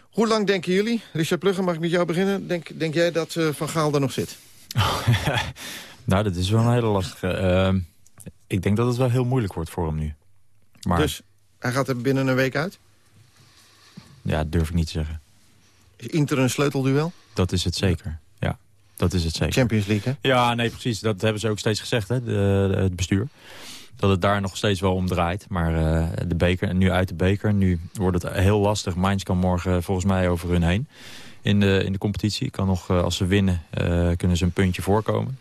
Hoe lang denken jullie, Richard Plugger, mag ik met jou beginnen? Denk, denk jij dat uh, Van Gaal er nog zit? nou, dat is wel een hele lastige. Ehm, ik denk dat het wel heel moeilijk wordt voor hem nu. Maar... Dus hij gaat er binnen een week uit? Ja, dat durf ik niet te zeggen. Is Inter een sleutelduel? Dat is het zeker, ja. Dat is het zeker. Champions League, hè? Ja, nee, precies. Dat hebben ze ook steeds gezegd, hè, de, het bestuur. Dat het daar nog steeds wel om draait. Maar uh, de beker, nu uit de beker. Nu wordt het heel lastig. Mainz kan morgen volgens mij over hun heen. In de, in de competitie. Kan nog, uh, als ze winnen, uh, kunnen ze een puntje voorkomen.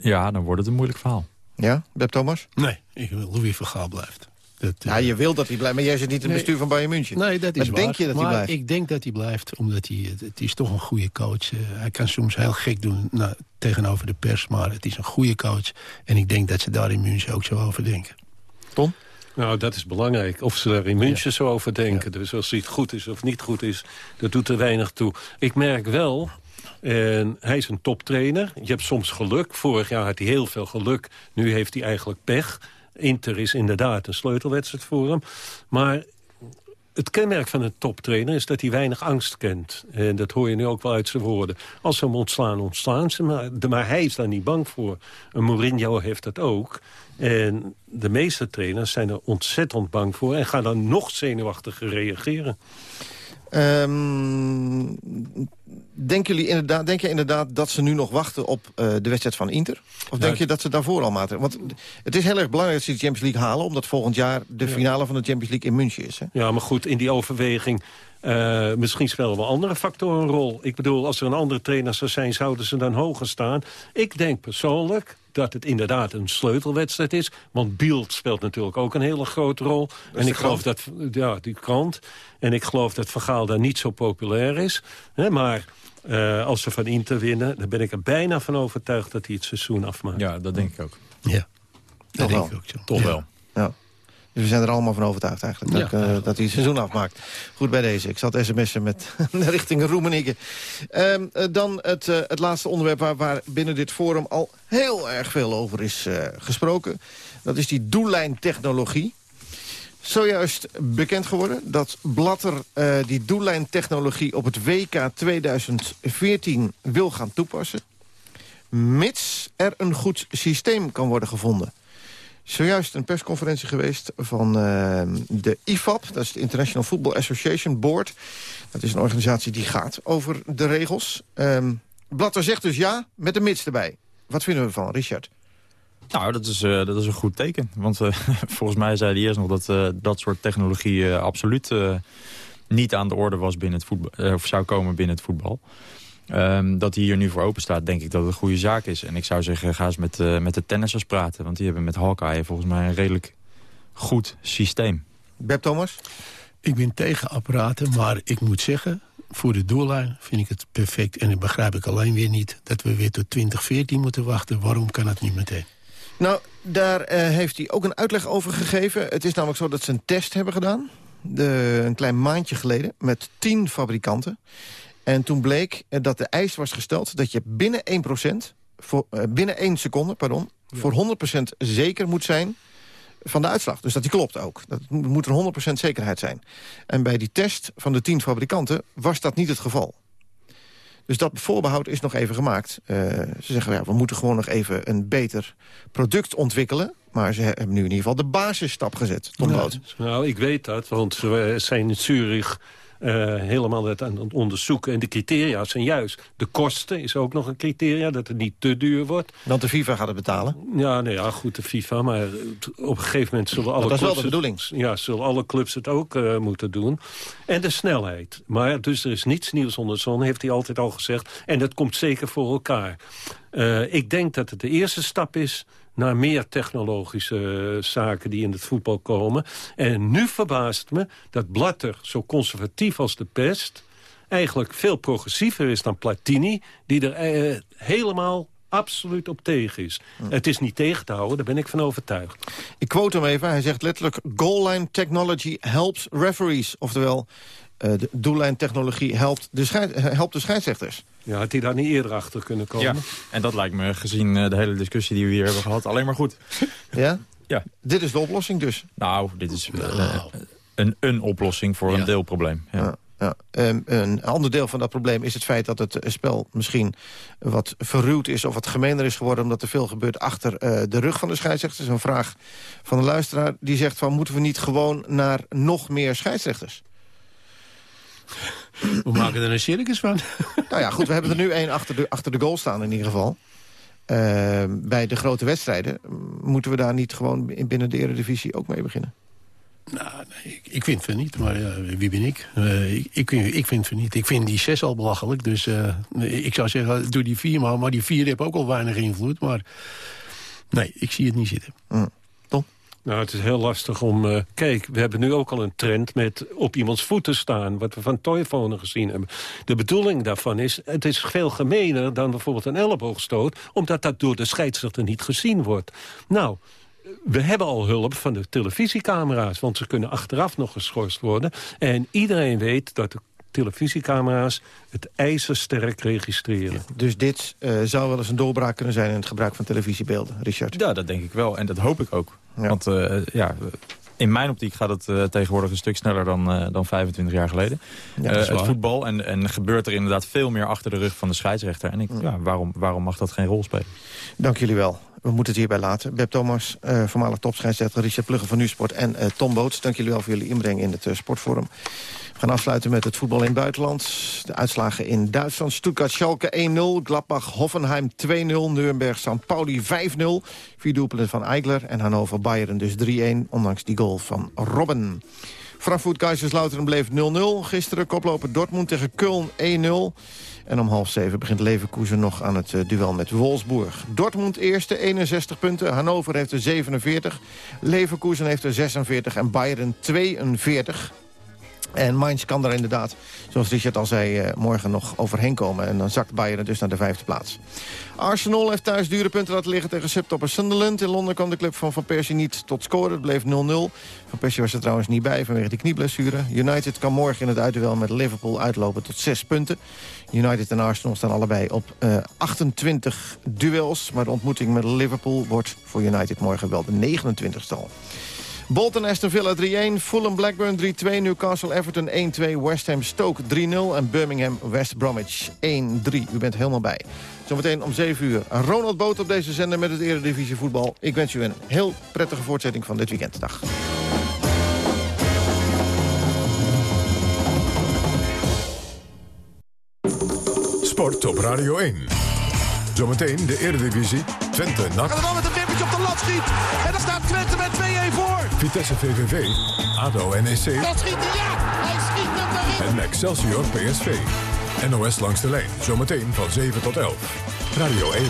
ja, dan wordt het een moeilijk verhaal. Ja, Beb Thomas? Nee, ik wil Louis van Gaal blijft. Dat, ja, je wil dat hij blijft, maar jij zit niet in het bestuur van Bayern München. Nee, dat is maar denk je dat maar hij blijft? ik denk dat hij blijft, omdat hij, het is toch een goede coach. Uh, hij kan soms heel gek doen nou, tegenover de pers, maar het is een goede coach. En ik denk dat ze daar in München ook zo over denken. Tom? Nou, dat is belangrijk. Of ze daar in München ja. zo over denken. Ja. Dus als het goed is of niet goed is, dat doet er weinig toe. Ik merk wel, en hij is een toptrainer. Je hebt soms geluk. Vorig jaar had hij heel veel geluk. Nu heeft hij eigenlijk pech. Inter is inderdaad een sleutelwedstrijd voor hem. Maar het kenmerk van een toptrainer is dat hij weinig angst kent. En dat hoor je nu ook wel uit zijn woorden. Als ze hem ontslaan, ontslaan ze. Maar, hij is daar niet bang voor. Een Mourinho heeft dat ook. En de meeste trainers zijn er ontzettend bang voor... en gaan dan nog zenuwachtiger reageren. Um, denken jullie inderdaad, denk je inderdaad dat ze nu nog wachten op uh, de wedstrijd van Inter? Of nou, denk je dat ze daarvoor al maatregelen... Want het is heel erg belangrijk dat ze de Champions League halen... omdat volgend jaar de finale ja. van de Champions League in München is. Hè? Ja, maar goed, in die overweging... Uh, misschien spelen wel andere factoren een rol. Ik bedoel, als er een andere trainer zou zijn... zouden ze dan hoger staan. Ik denk persoonlijk dat het inderdaad een sleutelwedstrijd is. Want Beeld speelt natuurlijk ook een hele grote rol. En ik geloof dat, ja, die krant. En ik geloof dat Vergaal daar niet zo populair is. Hè, maar uh, als ze van Inter winnen, dan ben ik er bijna van overtuigd dat hij het seizoen afmaakt. Ja, dat denk ik ook. Ja, dat denk ik ook. Toch ja. wel. Ja. Dus we zijn er allemaal van overtuigd eigenlijk, dat, ja. uh, dat hij het seizoen afmaakt. Goed bij deze. Ik zat sms'en met richting Roemenieke. Um, uh, dan het, uh, het laatste onderwerp waar, waar, binnen dit forum al heel erg veel over is gesproken. Dat is die doellijntechnologie. Zojuist bekend geworden dat Blatter die doellijntechnologie op het WK 2014 wil gaan toepassen. mits er een goed systeem kan worden gevonden. Zojuist een persconferentie geweest van uh, de IFAB, dat is de International Football Association Board. Dat is een organisatie die gaat over de regels. Um, Blatter zegt dus ja, met een mits erbij. Wat vinden we van, Richard? Nou, dat is, uh, dat is een goed teken. Want uh, volgens mij zei hij eerst nog dat uh, dat soort technologie absoluut niet aan de orde was binnen het voetbal, of zou komen binnen het voetbal. Um, dat hij hier nu voor open staat, denk ik dat het een goede zaak is. En ik zou zeggen, ga eens met, met de tennissers praten. Want die hebben met Hawkeye volgens mij een redelijk goed systeem. Beb Thomas? Ik ben tegen apparaten, maar ik moet zeggen... voor de doellijn vind ik het perfect. En dan begrijp ik alleen weer niet dat we weer tot 2014 moeten wachten. Waarom kan het niet meteen? Nou, daar uh, heeft hij ook een uitleg over gegeven. Het is namelijk zo dat ze een test hebben gedaan. De, een klein maandje geleden. Met tien fabrikanten. En toen bleek dat de eis was gesteld dat je binnen 1%, voor, uh, binnen 1 seconde, pardon, ja. voor 100% zeker moet zijn van de uitslag. Dus dat die klopt ook. Dat moet een 100% zekerheid zijn. En bij die test van de tien fabrikanten was dat niet het geval. Dus dat voorbehoud is nog even gemaakt. Uh, ze zeggen, ja, we moeten gewoon nog even een beter product ontwikkelen. Maar ze hebben nu in ieder geval de basisstap gezet, Tom nou, nou, ik weet dat, want we zijn in Zurich uh, helemaal het aan het onderzoeken. En de criteria zijn juist. De kosten is ook nog een criteria, dat het niet te duur wordt. Want de FIFA gaat het betalen? Ja, nee, ja goed, de FIFA. Maar op een gegeven moment zullen alle dat clubs... Dat is wel de bedoeling. Het, ja, zullen alle clubs het ook uh, moeten doen. En de snelheid. Maar dus er is niets nieuws onder de zon, heeft hij altijd al gezegd. En dat komt zeker voor elkaar. Uh, ik denk dat het de eerste stap is naar meer technologische zaken die in het voetbal komen. En nu verbaast me dat Blatter, zo conservatief als de pest... eigenlijk veel progressiever is dan Platini... die er uh, helemaal absoluut op tegen is. Het is niet tegen te houden, daar ben ik van overtuigd. Ik quote hem even, hij zegt letterlijk... goal line technology helps referees. Oftewel, de doellijntechnologie helpt de, scheid, helpt de scheidsrechters. Ja, had hij daar niet eerder achter kunnen komen? Ja, en dat lijkt me, gezien uh, de hele discussie die we hier hebben gehad, alleen maar goed. Ja? Ja. Dit is de oplossing dus? Nou, dit is uh, een, een oplossing voor ja. een deelprobleem. Ja. ja. Ja. Um, een ander deel van dat probleem is het feit dat het spel misschien wat verruwd is... of wat gemener is geworden omdat er veel gebeurt achter uh, de rug van de scheidsrechters. Een vraag van de luisteraar die zegt van moeten we niet gewoon naar nog meer scheidsrechters? We maken er een circus van. Nou ja, goed, we hebben er nu één achter de, achter de goal staan in ieder geval. Uh, bij de grote wedstrijden moeten we daar niet gewoon binnen de Eredivisie ook mee beginnen? Nou, nee, ik, ik vind het niet, maar uh, wie ben ik? Uh, ik, ik? ik vind het niet. Ik vind die zes al belachelijk, dus uh, ik zou zeggen, doe die vier maar. Maar die vier heeft ook al weinig invloed, maar nee, ik zie het niet zitten. Mm. Nou, het is heel lastig om... Uh, kijk, we hebben nu ook al een trend met op iemands voeten staan... wat we van Toyfonen gezien hebben. De bedoeling daarvan is, het is veel gemener dan bijvoorbeeld een elleboogstoot... omdat dat door de scheidsrechter niet gezien wordt. Nou, we hebben al hulp van de televisiecamera's... want ze kunnen achteraf nog geschorst worden. En iedereen weet dat de televisiecamera's het ijzersterk registreren. Ja, dus dit uh, zou wel eens een doorbraak kunnen zijn... in het gebruik van televisiebeelden, Richard? Ja, dat denk ik wel. En dat hoop ik ook. Ja. Want uh, ja, in mijn optiek gaat het uh, tegenwoordig een stuk sneller dan, uh, dan 25 jaar geleden. Ja, uh, het voetbal. En, en gebeurt er inderdaad veel meer achter de rug van de scheidsrechter. En ik, ja. ja waarom, waarom mag dat geen rol spelen? Dank jullie wel. We moeten het hierbij laten. Beb Thomas, voormalig topscheidsrechter, Richard Pluggen van Nusport en Tom Boots. Dank jullie wel voor jullie inbreng in het sportforum. Gaan afsluiten met het voetbal in het buitenland. De uitslagen in Duitsland. Stuttgart-Schalke 1-0. Gladbach-Hoffenheim 2-0. Nuremberg-St. Pauli 5-0. Vier doelpunten van Eigler. En Hannover-Bayern dus 3-1. Ondanks die goal van Robben. Frankfurt-Kaiserslautern bleef 0-0. Gisteren koploper Dortmund tegen Köln 1-0. En om half zeven begint Leverkusen nog aan het uh, duel met Wolfsburg. Dortmund eerste, 61 punten. Hannover heeft er 47. Leverkusen heeft er 46. En Bayern 42. En Mainz kan daar inderdaad, zoals Richard al zei, uh, morgen nog overheen komen. En dan zakt Bayern dus naar de vijfde plaats. Arsenal heeft thuis dure punten laten liggen tegen subtopper Sunderland. In Londen kwam de club van Van Persie niet tot scoren. Het bleef 0-0. Van Persie was er trouwens niet bij vanwege die knieblessure. United kan morgen in het uitduel met Liverpool uitlopen tot 6 punten. United en Arsenal staan allebei op uh, 28 duels. Maar de ontmoeting met Liverpool wordt voor United morgen wel de 29ste al. Bolton Aston Villa 3-1, Fulham Blackburn 3-2, Newcastle Everton 1-2, West Ham Stoke 3-0 en Birmingham West Bromwich 1-3. U bent helemaal bij. Zometeen om 7 uur Ronald Boot op deze zender met het Eredivisie voetbal. Ik wens u een heel prettige voortzetting van dit weekend. Dag. Sport op Radio 1. Zometeen de Eredivisie. Twente NAC. Gaat er dan met een wippertje op de lat schiet. En dan staat Twente met 2-1 voor. Vitesse VVV. ADO NEC. Dat schiet hij, ja. Hij schiet hem erin. En Excelsior PSV. NOS langs de lijn. Zometeen van 7 tot 11. Radio 1.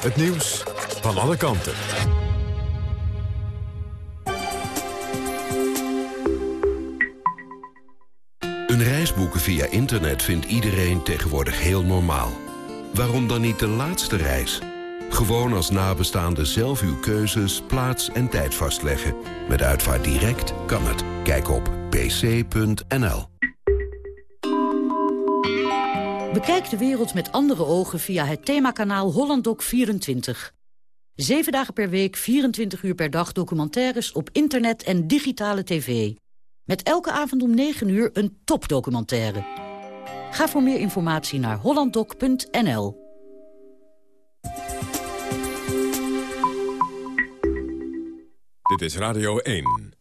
Het nieuws van alle kanten. Een reis boeken via internet vindt iedereen tegenwoordig heel normaal. Waarom dan niet de laatste reis? Gewoon als nabestaande zelf uw keuzes, plaats en tijd vastleggen. Met Uitvaart Direct kan het. Kijk op pc.nl. Bekijk de wereld met andere ogen via het themakanaal HollandDoc24. Zeven dagen per week, 24 uur per dag documentaires op internet en digitale tv. Met elke avond om 9 uur een topdocumentaire. Ga voor meer informatie naar hollanddoc.nl. Dit is Radio 1.